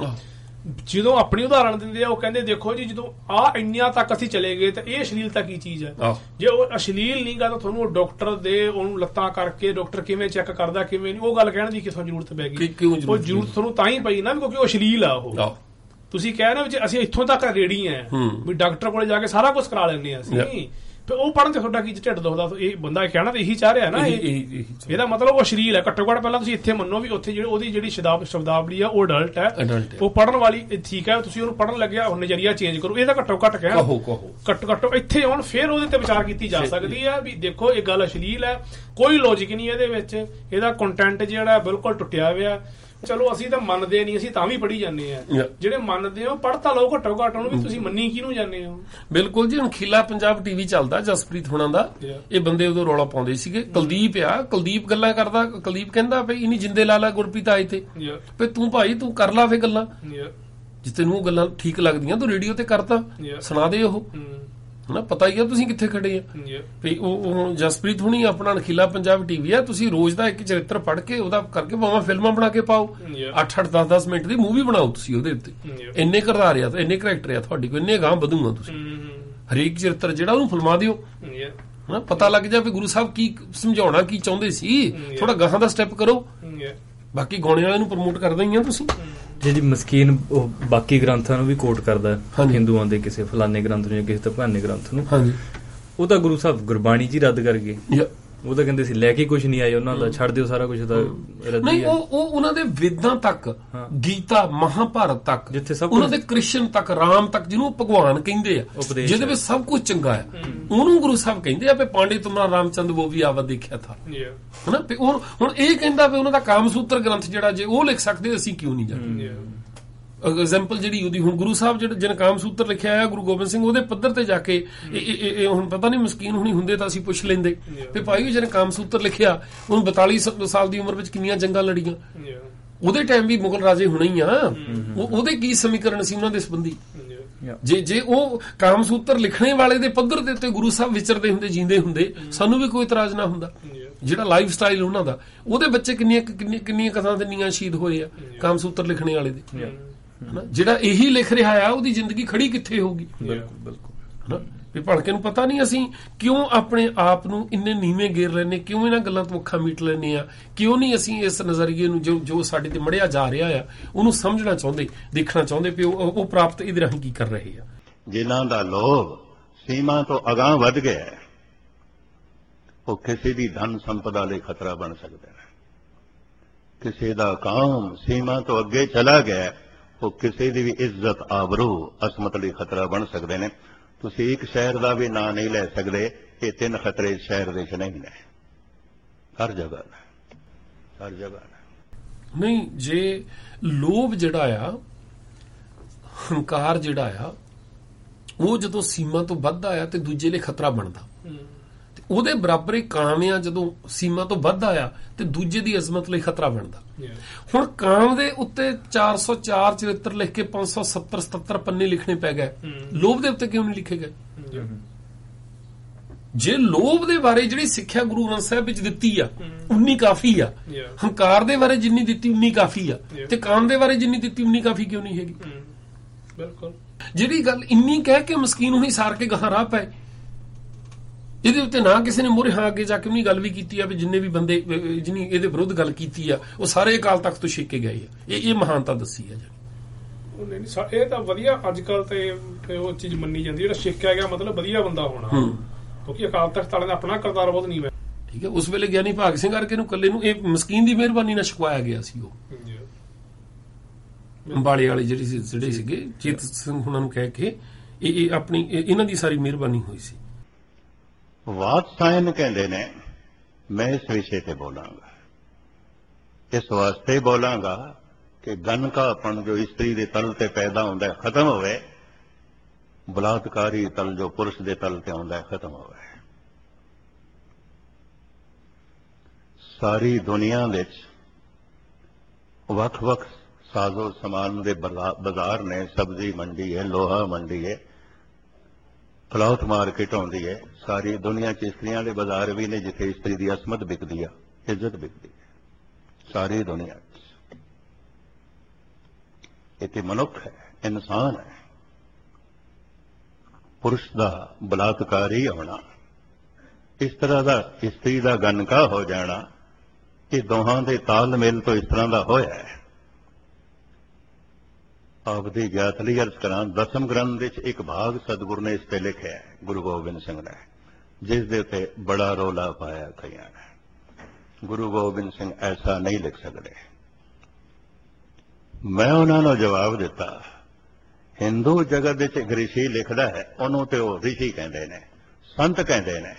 ਜਦੋਂ ਆਪਣੀ ਉਦਾਹਰਣ ਦਿੰਦੇ ਆ ਉਹ ਕਹਿੰਦੇ ਦੇਖੋ ਜੀ ਜਦੋਂ ਆ ਇੰਨੀਆਂ ਤੱਕ ਅਸੀਂ ਚਲੇ ਗਏ ਤਾਂ ਇਹ ਅਸ਼ਲੀਲਤਾ ਕੀ ਚੀਜ਼ ਹੈ। ਜੇ ਉਹ ਅਸ਼ਲੀਲ ਨਹੀਂ ਗਾ ਤਾਂ ਤੁਹਾਨੂੰ ਡਾਕਟਰ ਦੇ ਉਹਨੂੰ ਲੱਤਾਂ ਕਰਕੇ ਡਾਕਟਰ ਕਿਵੇਂ ਚੈੱਕ ਕਰਦਾ ਕਿਵੇਂ ਨਹੀਂ ਉਹ ਗੱਲ ਕਹਿਣ ਦੀ ਕਿਥੋਂ ਜ਼ਰੂਰਤ ਪੈ ਗਈ ਉਹ ਜ਼ਰੂਰਤ ਤੁਹਾਨੂੰ ਤਾਂ ਹੀ ਪਈ ਨਾ ਕਿਉਂਕਿ ਉਹ ਅਸ਼ਲੀਲ ਆ ਉਹ। ਤੁਸੀਂ ਕਹਿ ਰਹੇ ਹੋ ਜੇ ਅਸੀਂ ਇੱਥੋਂ ਤੱਕ ਰੇੜੀ ਆ। ਵੀ ਡਾਕਟਰ ਕੋਲੇ ਜਾ ਕੇ ਸਾਰਾ ਕੁਝ ਕਰਾ ਲੈਂਦੇ ਆ ਅਸੀਂ. ਫਿਰ ਉਹ ਪੜਨ ਤੇ ਤੁਹਾਡਾ ਕੀ ਢਿੱਡ ਦੁਖਦਾ? ਇਹ ਬੰਦਾ ਕਹਿਣਾ ਤੇ ਇਹੀ ਚਾਹ ਰਿਹਾ ਨਾ ਇਹੀ ਇਹ। ਇਹੀ ਇਹੀ ਇਹਦਾ ਮਤਲਬ ਉਹ ਸ਼ਰੀਲ ਹੈ। ਘੱਟੋ ਘੱਟ ਪਹਿਲਾਂ ਤੁਸੀਂ ਇੱਥੇ ਮੰਨੋ ਵੀ ਉੱਥੇ ਜਿਹੜੀ ਉਹਦੀ ਜਿਹੜੀ ਸ਼ਬਦਾਵ ਸ਼ਬਦਾਵਲੀ ਆ ਉਹ ਅਡਲਟ ਹੈ। ਉਹ ਪੜਨ ਵਾਲੀ ਠੀਕ ਹੈ। ਤੁਸੀਂ ਉਹਨੂੰ ਪੜਨ ਲੱਗਿਆ ਉਹ ਨਜ਼ਰੀਆ ਚੇਂਜ ਕਰੋ। ਇਹਦਾ ਘੱਟੋ ਘੱਟ ਕਹਿਣਾ। ਕਹੋ ਕਹੋ। ਘੱਟੋ ਘੱਟੋ ਇੱਥੇ ਆਉਣ ਫਿਰ ਉਹਦੇ ਤੇ ਵਿਚਾਰ ਕੀਤੀ ਜਾ ਸਕਦੀ ਹੈ ਵੀ ਦੇਖੋ ਇਹ ਗੱਲ ਅਸ਼ਲੀਲ ਹੈ। ਕੋਈ ਲੌਜੀਕ ਨਹੀਂ ਇਹਦੇ ਵਿੱਚ। ਇਹਦਾ ਕੰਟੈਂਟ ਜਿਹੜਾ ਬਿਲਕੁਲ ਟੁੱਟਿਆ ਹੋਇਆ। ਚਲੋ ਅਸੀਂ ਤਾਂ ਮੰਨਦੇ ਨਹੀਂ ਅਸੀਂ ਤਾਂ ਵੀ ਪੜ੍ਹੀ ਜਾਂਦੇ ਆ. ਜਿਹੜੇ ਮੰਨਦੇ ਹੋ ਪੜ੍ਹ ਤਾਂ ਲਓ ਘੱਟੋ ਘੱਟ ਉਹਨੂੰ ਵੀ ਤੁਸੀਂ ਮੰਨੀ ਕਿਹਨੂੰ ਜਾਂਦੇ ਹੋ? ਬਿਲਕੁਲ ਜੀ ਹੁਣ ਖਿਲਾ ਪੰਜਾਬ ਟੀਵੀ ਚੱਲਦਾ ਜਸਪ੍ਰੀਤ ਹੁਣਾਂ ਦਾ. ਇਹ ਬੰਦੇ ਉਦੋਂ ਰੌਲਾ ਪਾਉਂਦੇ ਸੀਗੇ। ਕੁਲਦੀਪ ਆ ਕੁਲਦੀਪ ਗੱਲਾਂ ਕਰਦਾ ਕੁਲਦੀਪ ਕਹਿੰਦਾ ਭਈ ਇਨੀ ਜਿੰਦੇ ਲਾ ਲਾ ਗੁਰਪ੍ਰੀਤ ਆਏ ਤੇ ਭਈ ਤੂੰ ਭਾਈ ਤੂੰ ਕਰ ਲਾ ਫੇ ਗੱਲਾਂ। ਯਾ ਜੇ ਤੈਨੂੰ ਉਹ ਗੱਲਾਂ ਠੀਕ ਲੱਗਦੀਆਂ ਤੂੰ ਰੇਡੀਓ ਤੇ ਕਰਤਾ. ਸੁਣਾ ਦੇ ਉਹ। ਹਨਾ ਪਤਾ ਹੀ ਆ ਤੁਸੀਂ ਕਿੱਥੇ ਖੜੇ ਆ। ਵੀ ਉਹ ਜਸਪ੍ਰੀਤ ਹੁਣੀ ਆਪਣਾ ਨਖੀਲਾ ਪੰਜਾਬ ਟੀਵੀ ਆ ਤੁਸੀਂ ਰੋਜ਼ ਦਾ ਇੱਕ ਚਰਿੱਤਰ ਪੜ੍ਹ ਕੇ ਉਹਦਾ ਕਰਕੇ ਭਾਵੇਂ ਫਿਲਮਾਂ ਬਣਾ ਕੇ ਪਾਓ। Yeah. 8-8 10-10 ਮਿੰਟ ਦੀ ਮੂਵੀ ਬਣਾਓ ਤੁਸੀਂ ਉਹਦੇ ਉੱਤੇ. ਇੰਨੇ ਕਿਰਦਾਰ ਆ ਇੰਨੇ ਕਰੈਕਟਰ ਆ ਤੁਹਾਡੀ ਕੋਲ ਇੰਨੇ ਗਾਂ ਵਧੂਗਾ ਤੁਸੀਂ। ਹਰੇਕ ਚਰਿੱਤਰ ਜਿਹੜਾ ਉਹਨੂੰ ਫਿਲਮਾ ਦਿਓ। ਹਨਾ ਪਤਾ ਲੱਗ ਜਾ ਵੀ ਗੁਰੂ ਸਾਹਿਬ ਕੀ ਸਮਝਾਉਣਾ ਕੀ ਚਾਹੁੰਦੇ ਸੀ. ਥੋੜਾ ਗਾਹਾਂ ਦਾ ਸਟੈਪ ਕਰੋ। ਬਾਕੀ ਗਾਉਣੇ ਵਾਲੇ ਨੂੰ ਪ੍ਰਮੋਟ ਕਰਦੇ ਹੀ ਆ ਤੁਸੀਂ। ਜਿਹੜੀ ਮਸਕੀਨ ਉਹ ਬਾਕੀ ਗ੍ਰੰਥਾਂ ਨੂੰ ਵੀ ਕੋਟ ਕਰਦਾ। ਹਿੰਦੂਆਂ ਦੇ ਕਿਸੇ ਫਲਾਣੇ ਗ੍ਰੰਥ ਨੂੰ ਜਾਂ ਕਿਸੇ ਤਪਾਨੇ ਗ੍ਰੰਥ ਨੂੰ ਹਾਂਜੀ ਉਹ ਤਾਂ ਗੁਰੂ ਸਾਹਿਬ ਗੁਰਬਾਣੀ ਜੀ ਰੱਦ ਕਰ ਗਏ ਉਹ ਤਾਂ ਕਹਿੰਦੇ ਸੀ ਲੈ ਕੇ ਕੁਝ ਨਹੀਂ ਆਏ ਉਹਨਾਂ ਦਾ ਛੱਡ ਦਿਓ ਸਾਰਾ ਕੁਝ ਤਾਂ ਰੱਦ ਹੀ ਨਹੀਂ ਉਹ ਉਹ ਉਹਨਾਂ ਦੇ ਵੇਦਾਂ ਤੱਕ। ਗੀਤਾ ਮਹਾਭਾਰਤ ਤੱਕ ਜਿੱਥੇ ਸਭ ਉਹਨਾਂ ਦੇ ਕ੍ਰਿਸ਼ਨ ਤੱਕ ਰਾਮ ਤੱਕ ਜਿਹਨੂੰ ਉਹ ਭਗਵਾਨ ਕਹਿੰਦੇ ਆ ਜਿਹਦੇ। ਵਿੱਚ ਸਭ ਕੁਝ ਚੰਗਾ ਆ ਉਹਨੂੰ ਗੁਰੂ ਸਾਹਿਬ ਕਹਿੰਦੇ ਆ ਵੀ ਪਾਂਡੇ ਤੁਮਰਾ ਰਾਮਚੰਦ ਉਹ ਵੀ ਆਵਤ ਦੇਖਿਆ ਥਾ। ਹਨਾ ਉਹ ਹੁਣ ਇਹ ਕਹਿੰਦਾ ਵੀ ਉਹਨਾਂ ਦਾ ਕਾਮਸੂਤਰ ਗ੍ਰੰਥ ਜਿਹੜਾ ਜੇ ਉਹ ਲਿਖ ਸਕਦੇ ਅਸੀਂ ਕਿਉਂ ਨਹੀਂ ਜਾਣਦੇ ਯਾ ਐਗਜ਼ਾਮਪਲ ਜਿਹੜੀ ਉਹਦੀ ਹੁਣ ਗੁਰੂ ਸਾਹਿਬ ਜਿਹੜੇ ਜਿਹਨੇ ਕਾਮਸੂਤਰ ਲਿਖਿਆ ਆ ਗੁਰੂ ਗੋਬਿੰਦ ਸਿੰਘ ਉਹਦੇ ਪੱਧਰ ਤੇ ਜਾ ਕੇ ਇਹ- ਇਹ ਇਹ- ਇਹ ਹੁਣ ਪਤਾ ਨਹੀਂ ਮਸਕੀਨ ਹੁਣੀ ਹੁੰਦੇ ਤਾਂ ਅਸੀਂ ਪੁੱਛ ਲੈਂਦੇ। ਤੇ ਭਾਈ ਜਿਹਨੇ ਕਾਮਸੂਤਰ ਲਿਖਿਆ ਉਹਨੂੰ 42 ਸ- ਸਾਲ ਦੀ ਉਮਰ ਵਿੱਚ ਕਿੰਨੀਆਂ ਜੰਗਾਂ ਲੜੀਆਂ। ਉਹਦੇ ਟਾਈਮ ਵੀ ਮੁਗਲ ਰਾਜੇ ਹੁਣੇ ਹੀ ਆ। ਉਹ ਉਹਦੇ ਕੀ ਸਮੀਕਰਨ ਸੀ ਉਹਨਾਂ ਦੇ ਸੰਬੰਧੀ? ਜੇ ਜੇ ਉਹ ਕਾਮਸੂਤਰ ਲਿਖਣੇ ਵਾਲੇ ਦੇ ਪੱਧਰ ਦੇ ਉੱਤੇ ਗੁਰੂ ਸਾਹਿਬ ਵਿਚਰਦੇ ਹੁੰਦੇ ਜਿੰਦੇ ਹੁੰਦੇ ਸਾਨੂੰ ਵੀ ਕੋਈ ਇਤਰਾਜ਼ ਨਾ ਹੁੰਦਾ। ਜਿਹੜਾ ਲਾਈਫ ਸਟਾਈਲ ਉਹਨਾਂ ਦਾ ਉਹਦੇ ਬੱਚੇ ਕਿੰਨੀਆਂ ਕਿੰਨੀਆਂ ਕਿੰਨੀਆਂ ਕਥਾਂ ਤੇ ਨੀਆਂ ਸ਼ਹੀਦ ਹੋਏ ਆ ਕਾਮਸੂਤਰ ਲਿਖਣੇ ਵਾਲੇ ਦੇ। ਹਨਾ? ਜਿਹੜਾ ਇਹੀ ਲਿਖ ਰਿਹਾ ਆ ਉਹਦੀ ਜ਼ਿੰਦਗੀ ਖੜੀ ਕਿੱਥੇ ਹੋਊਗੀ? ਬਿਲਕੁਲ ਬਿਲਕੁਲ। ਹਨਾ? ਵੀ ਭਲਕੇ ਨੂੰ ਪਤਾ ਨਹੀਂ ਅਸੀਂ ਕਿਉਂ ਆਪਣੇ ਆਪ ਨੂੰ ਇੰਨੇ ਨੀਵੇਂ ਗੇਰ ਲੈਨੇ ਕਿਉਂ ਇਹਨਾਂ ਗੱਲਾਂ ਤੋਂ ਅੱਖਾਂ ਮੀਟ ਲੈਨੇ ਆ? ਕਿਉਂ ਨਹੀਂ ਅਸੀਂ ਇਸ ਨਜ਼ਰੀਏ ਨੂੰ ਜੋ ਜੋ ਸਾਡੇ ਤੇ ਮੜਿਆ ਜਾ ਰਿਹਾ ਆ ਉਹਨੂੰ ਸਮਝਣਾ ਚਾਹੁੰਦੇ ਦੇਖਣਾ ਚਾਹੁੰਦੇ ਵੀ ਉਹ ਉਹ ਪ੍ਰਾਪਤ ਇਹਦੇ ਰਾਹੀਂ ਕੀ ਕਰ ਰਹੇ ਆ? ਜਿਨ੍ਹਾਂ ਦਾ ਲੋਭ ਸੀਮਾ ਤੋਂ ਅਗਾਂਹ ਵੱਧ ਗਿਆ ਹੈ, ਉਹ ਕਿਸੇ ਦੀ ਧਨ ਸੰਪਦਾ ਲਈ ਖਤਰਾ ਬਣ ਸਕਦਾ ਹੈ। ਕਿਸੇ ਦਾ ਕਾਮ ਸੀਮਾ ਤੋਂ ਅੱਗੇ ਚਲਾ ਗਿਆ ਹੈ, ਉਹ ਕਿਸੇ ਦੀ ਵੀ ਇੱਜ਼ਤ ਆਬਰੂ ਅਸਮਤ ਲਈ ਖਤਰਾ ਬਣ ਸਕਦੇ ਨੇ। ਤੁਸੀਂ ਇੱਕ ਸ਼ਹਿਰ ਦਾ ਵੀ ਨਾਂ ਨਹੀਂ ਲੈ ਸਕਦੇ ਇਹ ਤਿੰਨ ਖਤਰੇ ਸ਼ਹਿਰ ਦੇ ਵਿੱਚ ਨਹੀਂ ਨੇ। ਹਰ ਜਗ੍ਹਾ ਹਰ ਜਗ੍ਹਾ ਨਹੀਂ ਜੇ ਲੋਭ ਜਿਹੜਾ ਆ ਹੰਕਾਰ ਜਿਹੜਾ ਆ ਉਹ ਜਦੋਂ ਸੀਮਾ ਤੋਂ ਵੱਧ ਆਇਆ ਤੇ ਦੂਜੇ ਲਈ ਖਤਰਾ ਬਣਦਾ। ਉਹਦੇ ਬਰਾਬਰ ਹੀ ਕਾਮ ਆ ਜਦੋਂ ਸੀਮਾ ਤੋਂ ਵੱਧ ਆਇਆ ਤੇ ਦੂਜੇ ਦੀ ਅਜ਼ਮਤ ਲਈ ਖਤਰਾ ਬਣਦਾ। ਹੁਣ ਕਾਮ ਦੇ ਉੱਤੇ 404 ਚਰਿੱਤਰ ਲਿਖ ਕੇ 570 77 ਪੰਨੇ ਲਿਖਣੇ ਪੈ ਗਏ। ਲੋਭ ਦੇ ਉੱਤੇ ਕਿਉਂ ਨਹੀਂ ਲਿਖੇ ਗਏ? ਜੇ ਲੋਭ ਦੇ ਬਾਰੇ ਜਿਹੜੀ ਸਿੱਖਿਆ ਗੁਰੂ ਗ੍ਰੰਥ ਸਾਹਿਬ ਵਿੱਚ ਦਿੱਤੀ ਆ ਉਨੀ ਕਾਫੀ ਆ. ਹੰਕਾਰ ਦੇ ਬਾਰੇ ਜਿੰਨੀ ਦਿੱਤੀ ਉਨੀ ਕਾਫੀ ਆ. ਤੇ ਕਾਮ ਦੇ ਬਾਰੇ ਜਿੰਨੀ ਦਿੱਤੀ ਉਨੀ ਕਾਫੀ ਕਿਉਂ ਨਹੀਂ ਹੈਗੀ? ਬਿਲਕੁਲ। ਜਿਹੜੀ ਗੱਲ ਇੰਨੀ ਕਹਿ ਕੇ ਮਸਕੀਨ ਹੁਣੀ ਸਾਰ ਕੇ ਗਾਹਾਂ ਰਾਹ ਪਏ ਇਹਦੇ ਉੱਤੇ ਨਾ ਕਿਸੇ ਨੇ ਮੋਰੇ ਹਾਂ ਅੱਗੇ ਜਾ ਕੇ ਉਹਨੀ ਗੱਲ ਵੀ ਕੀਤੀ ਆ ਵੀ ਜਿੰਨੇ ਵੀ ਬੰਦੇ ਜਿਹਨੀ ਇਹਦੇ ਵਿਰੁੱਧ ਗੱਲ ਕੀਤੀ ਆ ਉਹ ਸਾਰੇ ਅਕਾਲ ਤਖਤ ਤੋਂ ਛੇਕੇ ਗਏ ਆ। ਇਹ ਇਹ ਮਹਾਨਤਾ ਦੱਸੀ ਆ ਜੀ ਉਹ ਨਹੀਂ ਨਹੀਂ, ਇਹ ਤਾਂ ਵਧੀਆ ਅੱਜ ਕੱਲ ਤੇ ਉਹ ਚੀਜ਼ ਮੰਨੀ ਜਾਂਦੀ ਜਿਹੜਾ ਸਿੱਖਿਆ ਗਿਆ ਮਤਲਬ ਵਧੀਆ ਬੰਦਾ ਹੋਣਾ। ਕਿਉਂਕਿ ਅਕਾਲ ਤਖਤ ਵਾਲਿਆਂ ਦਾ ਆਪਣਾ ਕਰਤਾਰ ਬਹੁਤ ਨਹੀਂ ਹੈ ਠੀਕ ਹੈ ਉਸ ਵੇਲੇ ਗਿਆਨੀ ਭਾਗ ਸਿੰਘ ਕਰਕੇ ਨੂੰ ਕੱਲੇ ਨੂੰ ਇਹ ਮਸਕੀਨ ਦੀ ਮਿਹਰਬਾਨੀ ਨਾਲ ਛਕਵਾਇਆ ਗਿਆ ਸੀ ਉਹ। ਅੰਬਾਲੇ ਵਾਲੇ ਜਿਹੜੀ ਸੀ ਜਿਹੜੇ ਸੀਗੇ ਚੇਤ ਸਿੰਘ ਉਹਨਾਂ ਨੂੰ ਕਹਿ ਕੇ ਇਹ ਆਪਣੀ ਇਹ- ਇਹਨਾਂ ਦੀ ਸਾਰੀ ਮਿਹਰਬਾਨੀ ਹੋਈ ਸੀ। ਵਾਤਸਾਇਨ ਕਹਿੰਦੇ ਨੇ, ਮੈਂ ਇਸ ਵਿਸ਼ੇ ਤੇ ਬੋਲਾਂਗਾ। ਇਸ ਵਾਸਤੇ ਬੋਲਾਂਗਾ ਕਿ ਗਨਕਾਪਣ ਜੋ ਇਸਤਰੀ ਦੇ ਤਲ ਤੇ ਪੈਦਾ ਹੁੰਦਾ ਹੈ, ਖਤਮ ਹੋਵੇ। ਬਲਾਤਕਾਰੀ ਤਲ ਜੋ ਪੁਰਸ਼ ਦੇ ਤਲ ਤੇ ਆਉਂਦਾ ਹੈ, ਖਤਮ ਹੋਵੇ। ਸਾਰੀ ਦੁਨੀਆ ਵਿੱਚ ਵੱਖ-ਵੱਖ ਸਾਜ਼ੋ ਸਮਾਨ ਦੇ ਬਾਜ਼ਾਰ ਨੇ, ਸਬਜ਼ੀ ਮੰਡੀ ਹੈ, ਲੋਹਾ ਮੰਡੀ ਹੈ। ਕਲੌਥ ਮਾਰਕੀਟ ਆਉਂਦੀ ਹੈ, ਸਾਰੀ ਦੁਨੀਆ 'ਚ ਇਸਤਰੀਆਂ ਦੇ ਬਾਜ਼ਾਰ ਵੀ ਨੇ ਜਿੱਥੇ ਇਸਤਰੀ ਦੀ ਅਸਮਤ ਵਿਕਦੀ ਆ, ਇੱਜ਼ਤ ਵਿਕਦੀ ਹੈ ਸਾਰੀ ਦੁਨੀਆ 'ਚ। ਇੱਥੇ ਮਨੁੱਖ ਹੈ, ਇਨਸਾਨ ਹੈ। ਪੁਰਸ਼ ਦਾ ਬਲਾਤਕਾਰੀ ਹੋਣਾ ਇਸ ਤਰ੍ਹਾਂ ਦਾ ਇਸਤਰੀ ਦਾ ਗਨਕਾ ਹੋ ਜਾਣਾ, ਇਹ ਦੋਹਾਂ ਦੇ ਤਾਲਮੇਲ ਤੋਂ ਇਸ ਤਰ੍ਹਾਂ ਦਾ ਹੋਇਆ ਹੈ। ਆਪਦੀ ਗਿਆਤ ਲਈ ਅਰਜ਼ ਕਰਾਂ, ਦਸਮ ਗ੍ਰੰਥ ਵਿੱਚ ਇੱਕ ਭਾਗ ਸਤਿਗੁਰ ਨੇ ਇਸ ਤੇ ਲਿਖਿਆ ਹੈ, ਗੁਰੂ ਗੋਬਿੰਦ ਸਿੰਘ ਨੇ ਜਿਸ ਦੇ ਉੱਤੇ ਬੜਾ ਰੋਲਾ ਪਾਇਆ ਕਈਆਂ ਨੇ। ਗੁਰੂ ਗੋਬਿੰਦ ਸਿੰਘ ਐਸਾ ਨਹੀਂ ਲਿਖ ਸਕਦੇ। ਮੈਂ ਉਹਨਾਂ ਨੂੰ ਜਵਾਬ ਦਿੱਤਾ, ਹਿੰਦੂ ਜਗਤ ਵਿੱਚ ਇੱਕ ਰਿਸ਼ੀ ਲਿਖਦਾ ਹੈ, ਉਹਨੂੰ ਤੇ ਉਹ ਰਿਸ਼ੀ ਕਹਿੰਦੇ ਨੇ, ਸੰਤ ਕਹਿੰਦੇ ਨੇ।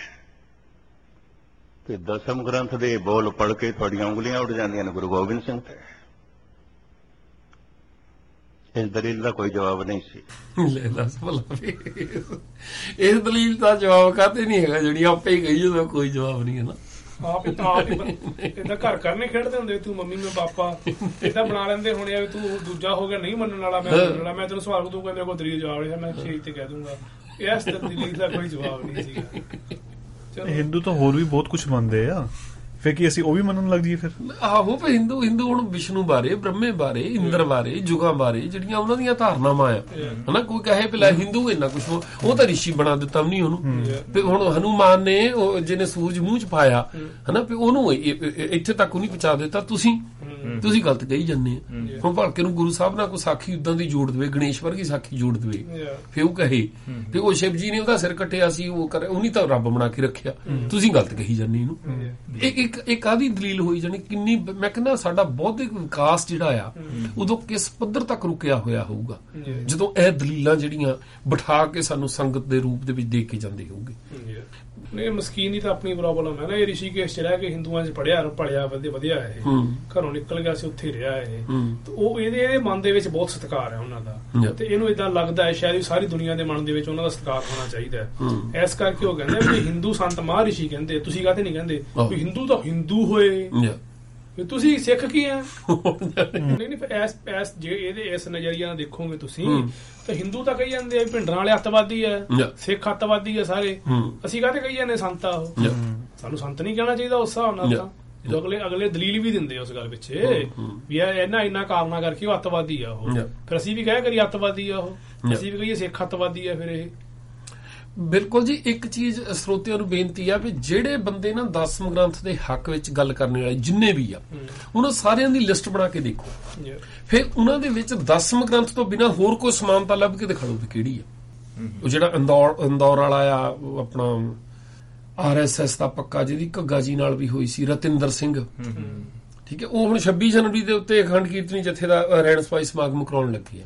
ਤੇ ਦਸਮ ਗ੍ਰੰਥ ਦੇ ਬੋਲ ਪੜ ਕੇ ਤੁਹਾਡੀਆਂ ਉਂਗਲੀਆਂ ਉੱਡ ਜਾਂਦੀਆਂ ਨੇ ਗੁਰੂ ਗੋਬਿੰਦ ਸਿੰਘ ਤੇ। ਇਸ ਦਲੀਲ ਦਾ ਕੋਈ ਜਵਾਬ ਨਹੀਂ ਸੀ। ਲੈ ਦੱਸ ਭਲਾ ਵੀ। ਇਸ ਦਲੀਲ ਦਾ ਜਵਾਬ ਕਾਤੇ ਨਹੀਂ ਹੈਗਾ? ਜਿਹੜੀ ਆਪੇ ਹੀ ਕਹੀ ਜਦੋਂ ਕੋਈ ਜਵਾਬ ਨਹੀਂ ਹੈ ਨਾ। ਆਪ ਤਾਂ ਆਪ ਹੀ ਇਦਾਂ ਘਰ ਘਰ ਨਹੀਂ ਖੇਡਦੇ ਹੁੰਦੇ? ਤੂੰ ਮੰਮੀ ਮੈਂ ਪਾਪਾ। ਇਦਾਂ ਬਣਾ ਲੈਂਦੇ ਹੋਣੇ ਆ ਵੀ ਤੂੰ ਦੂਜਾ ਹੋ ਗਿਆ ਨਹੀਂ ਮੰਨਣ ਵਾਲਾ ਮੈਂ ਮੰਨਣ ਵਾਲਾ। ਮੈਂ ਤੈਨੂੰ ਸਵਾਲ ਦੂੰਗਾ ਮੇਰੇ ਕੋਲ ਦਲੀਲ ਜਵਾਬ ਨਹੀਂ ਹੈ, ਮੈਂ ਸ਼ੇਖ ਤੇ ਕਹਿ ਦੂੰਗਾ। ਇਸ ਦਲੀਲ ਦਾ ਕੋਈ ਜਵਾਬ ਨਹੀਂ ਸੀਗਾ। ਚਲੋ। ਹਿੰਦੂ ਤਾਂ ਹੋਰ ਵੀ ਬਹੁਤ ਕੁਝ ਮੰਨਦੇ ਆ। ਫਿਰ ਕੀ ਅਸੀਂ ਉਹ ਵੀ ਮੰਨਣ ਲੱਗ ਜਾਈਏ ਫਿਰ? ਆਹੋ ਭਈ ਹਿੰਦੂ ਹਿੰਦੂ ਹੁਣ ਵਿਸ਼ਨੂੰ ਬਾਰੇ ਬ੍ਰਹਮੇ ਬਾਰੇ ਇੰਦਰ ਬਾਰੇ ਜੁਗਾਂ ਬਾਰੇ ਜਿਹੜੀਆਂ ਉਹਨਾਂ ਦੀਆਂ ਧਾਰਨਾਵਾਂ ਆ ਹਨਾ? ਕੋਈ ਕਹੇ ਪਹਿਲਾਂ ਹਿੰਦੂ ਇੰਨਾ ਕੁਝ ਉਹ ਤਾਂ ਰਿਸ਼ੀ ਬਣਾ ਦਿੱਤਾ ਵੀ ਨਹੀਂ ਉਹਨੂੰ। ਤੇ ਹੁਣ ਹਨੂਮਾਨ ਨੇ ਉਹ ਜਿਹਨੇ ਸੂਰਜ ਮੂੰਹ ਚ ਪਾਇਆ ਹਨਾ? ਵੀ ਉਹਨੂੰ ਇੱਥੇ ਤੱਕ ਉਹਨੇ ਪਹੁੰਚਾ ਦਿੱਤਾ ਤੁਸੀਂ ਤੁਸੀਂ ਗਲਤ ਕਹੀ ਜੰਨੇ ਹੁਣ ਭਲਕੇ ਨੂੰ ਗੁਰੂ ਸਾਹਿਬ ਨਾਲ ਕੋਈ ਸਾਖੀ ਉਦਾਂ ਦੀ ਜੋੜ ਦੇਵੇ ਗਣੇਸ਼ ਵਰਗੀ ਸਾਖੀ ਜੋੜ ਦੇਵੇ. ਫੇ ਉਹ ਕਹੇ। ਤੇ ਉਹ ਸ਼ਿਵ ਜੀ ਨੇ ਉਹਦਾ ਸਿਰ ਕੱਟਿਆ ਸੀ ਉਹ ਕਰ ਉਹਨੀ ਤਾਂ ਰੱਬ ਬਣਾ ਕੇ ਰੱਖਿਆ। ਤੁਸੀਂ ਗਲਤ ਕਹੀ ਜਾਂਦੇ ਇਹਨੂੰ। ਇੱਕ ਇੱਕ ਇੱਕ ਆਦੀ ਦਲੀਲ ਹੋਈ ਜਾਣੀ ਕਿੰਨੀ ਮੈਂ ਕਹਿੰਦਾ ਸਾਡਾ ਬੌਧਿਕ ਵਿਕਾਸ ਜਿਹੜਾ ਆ ਉਦੋਂ ਕਿਸ ਪੱਧਰ ਤੱਕ ਰੁਕਿਆ ਹੋਇਆ ਹੋਊਗਾ? ਜਦੋਂ ਇਹ ਦਲੀਲਾਂ ਜਿਹੜੀਆਂ ਬਿਠਾ ਕੇ ਸਾਨੂੰ ਸੰਗਤ ਦੇ ਰੂਪ ਦੇ ਵਿੱਚ ਦੇ ਕੇ ਜਾਂਦੇ ਹੋਊਗੇ। ਨਹੀਂ ਮਸਕੀਨ ਤਾਂ ਆਪਣੀ ਪ੍ਰੋਬਲਮ ਹੈ ਨਾ ਇਹ ਰਿਸ਼ੀਕੇਸ਼ ਚ ਰਹਿ ਕੇ ਹਿੰਦੂਆਂ ਚ ਪੜਿਆ ਪੜਿਆ ਵਧਿਆ ਵਧਿਆ ਹੂੰ। ਘਰੋਂ ਨਿਕਲ ਗਿਆ ਸੀ ਉੱਥੇ ਰਿਹਾ ਹੂੰ। ਤੇ ਉਹ ਇਹਦੇ ਇਹਦੇ ਮਨ ਦੇ ਵਿੱਚ ਬਹੁਤ ਸਤਿਕਾਰ ਹੈ ਉਹਨਾਂ ਦਾ. ਤੇ ਇਹਨੂੰ ਇਦਾਂ ਲੱਗਦਾ ਹੈ ਸ਼ਾਇਦ ਸਾਰੀ ਦੁਨੀਆ ਦੇ ਮਨ ਦੇ ਵਿੱਚ ਉਹਨਾਂ ਦਾ ਸਤਿਕਾਰ ਹੋਣਾ ਚਾਹੀਦਾ ਹੈ। ਇਸ ਕਰਕੇ ਉਹ ਕਹਿੰਦੇ ਵੀ ਹਿੰਦੂ ਸੰਤ ਮਹਾਰਿਸ਼ੀ ਕਹਿੰਦੇ ਤੁਸੀਂ ਕਾਹਤੇ ਨਹੀਂ ਕਹਿੰਦੇ। ਵੀ ਹਿੰਦੂ ਤਾਂ ਹਿੰਦੂ ਹੋਏ. ਵੀ ਤੁਸੀਂ ਸਿੱਖ ਕੀ ਆ ਨਹੀਂ ਨਹੀਂ ਫਿਰ ਐਸ ਐਸ ਜੇ ਇਹਦੇ ਇਸ ਨਜ਼ਰੀਆ ਨਾਲ ਦੇਖੋਗੇ ਤੁਸੀਂ। ਤਾਂ ਹਿੰਦੂ ਤਾਂ ਕਹੀ ਜਾਂਦੇ ਆ ਭਿੰਡਰਾਂ ਵਾਲੇ ਅੱਤਵਾਦੀ ਆ. ਸਿੱਖ ਅੱਤਵਾਦੀ ਆ ਸਾਰੇ ਅਸੀਂ ਕਾਹਤੇ ਕਹੀ ਜਾਂਦੇ ਸੰਤ ਆ ਉਹ. ਸਾਨੂੰ ਸੰਤ ਨਹੀਂ ਕਹਿਣਾ ਚਾਹੀਦਾ ਉਸ ਹਿਸਾਬ ਨਾਲ. ਤਾਂ ਅਗਲੇ ਅਗਲੇ ਦਲੀਲ ਵੀ ਦਿੰਦੇ ਉਸ ਗੱਲ ਪਿੱਛੇ ਵੀ ਇਹ ਇਹਨਾਂ ਇੰਨਾ ਕਾਰਨਾ ਕਰਕੇ ਉਹ ਅੱਤਵਾਦੀ ਆ ਉਹ. ਫਿਰ ਅਸੀਂ ਵੀ ਕਹਿ ਕਰੀ ਅੱਤਵਾਦੀ ਆ ਉਹ. ਅਸੀਂ ਵੀ ਕਹੀਏ ਸਿੱਖ ਅੱਤਵਾਦੀ ਆ ਫਿਰ ਇਹ ਬਿਲਕੁਲ ਜੀ ਇੱਕ ਚੀਜ਼ ਸਰੋਤਿਆਂ ਨੂੰ ਬੇਨਤੀ ਆ ਵੀ ਜਿਹੜੇ ਬੰਦੇ ਨਾ ਦਸਮ ਗ੍ਰੰਥ ਦੇ ਹੱਕ ਵਿੱਚ ਗੱਲ ਕਰਨ ਵਾਲੇ ਜਿੰਨੇ ਵੀ ਆ ਉਹਨਾਂ ਸਾਰਿਆਂ ਦੀ ਲਿਸਟ ਬਣਾ ਕੇ ਦੇਖੋ. ਫਿਰ ਉਹਨਾਂ ਦੇ ਵਿੱਚ ਦਸਮ ਗ੍ਰੰਥ ਤੋਂ ਬਿਨਾ ਹੋਰ ਕੋਈ ਸਮਾਨਤਾ ਲੱਭ ਕੇ ਦਿਖਾ ਦਿਓ ਵੀ ਕਿਹੜੀ ਆ। ਉਹ ਜਿਹੜਾ ਇੰਦੌਰ ਇੰਦੌਰ ਵਾਲਾ ਆ ਆਪਣਾ ਆਰਐਸਐਸ ਦਾ ਪੱਕਾ ਜਿਹਦੀ ਘੱਗਾ ਜੀ ਨਾਲ ਵੀ ਹੋਈ ਸੀ ਰਤਿੰਦਰ ਸਿੰਘ। ਠੀਕ ਹੈ ਉਹ ਹੁਣ 26 ਜਨਵਰੀ ਦੇ ਉੱਤੇ ਅਖੰਡ ਕੀਰਤਨੀ ਜਥੇ ਦਾ ਅ, ਰਹਿਣ ਸਫ਼ਾਈ ਸਮਾਗਮ ਕਰਾਉਣ ਲੱਗੇ ਆ।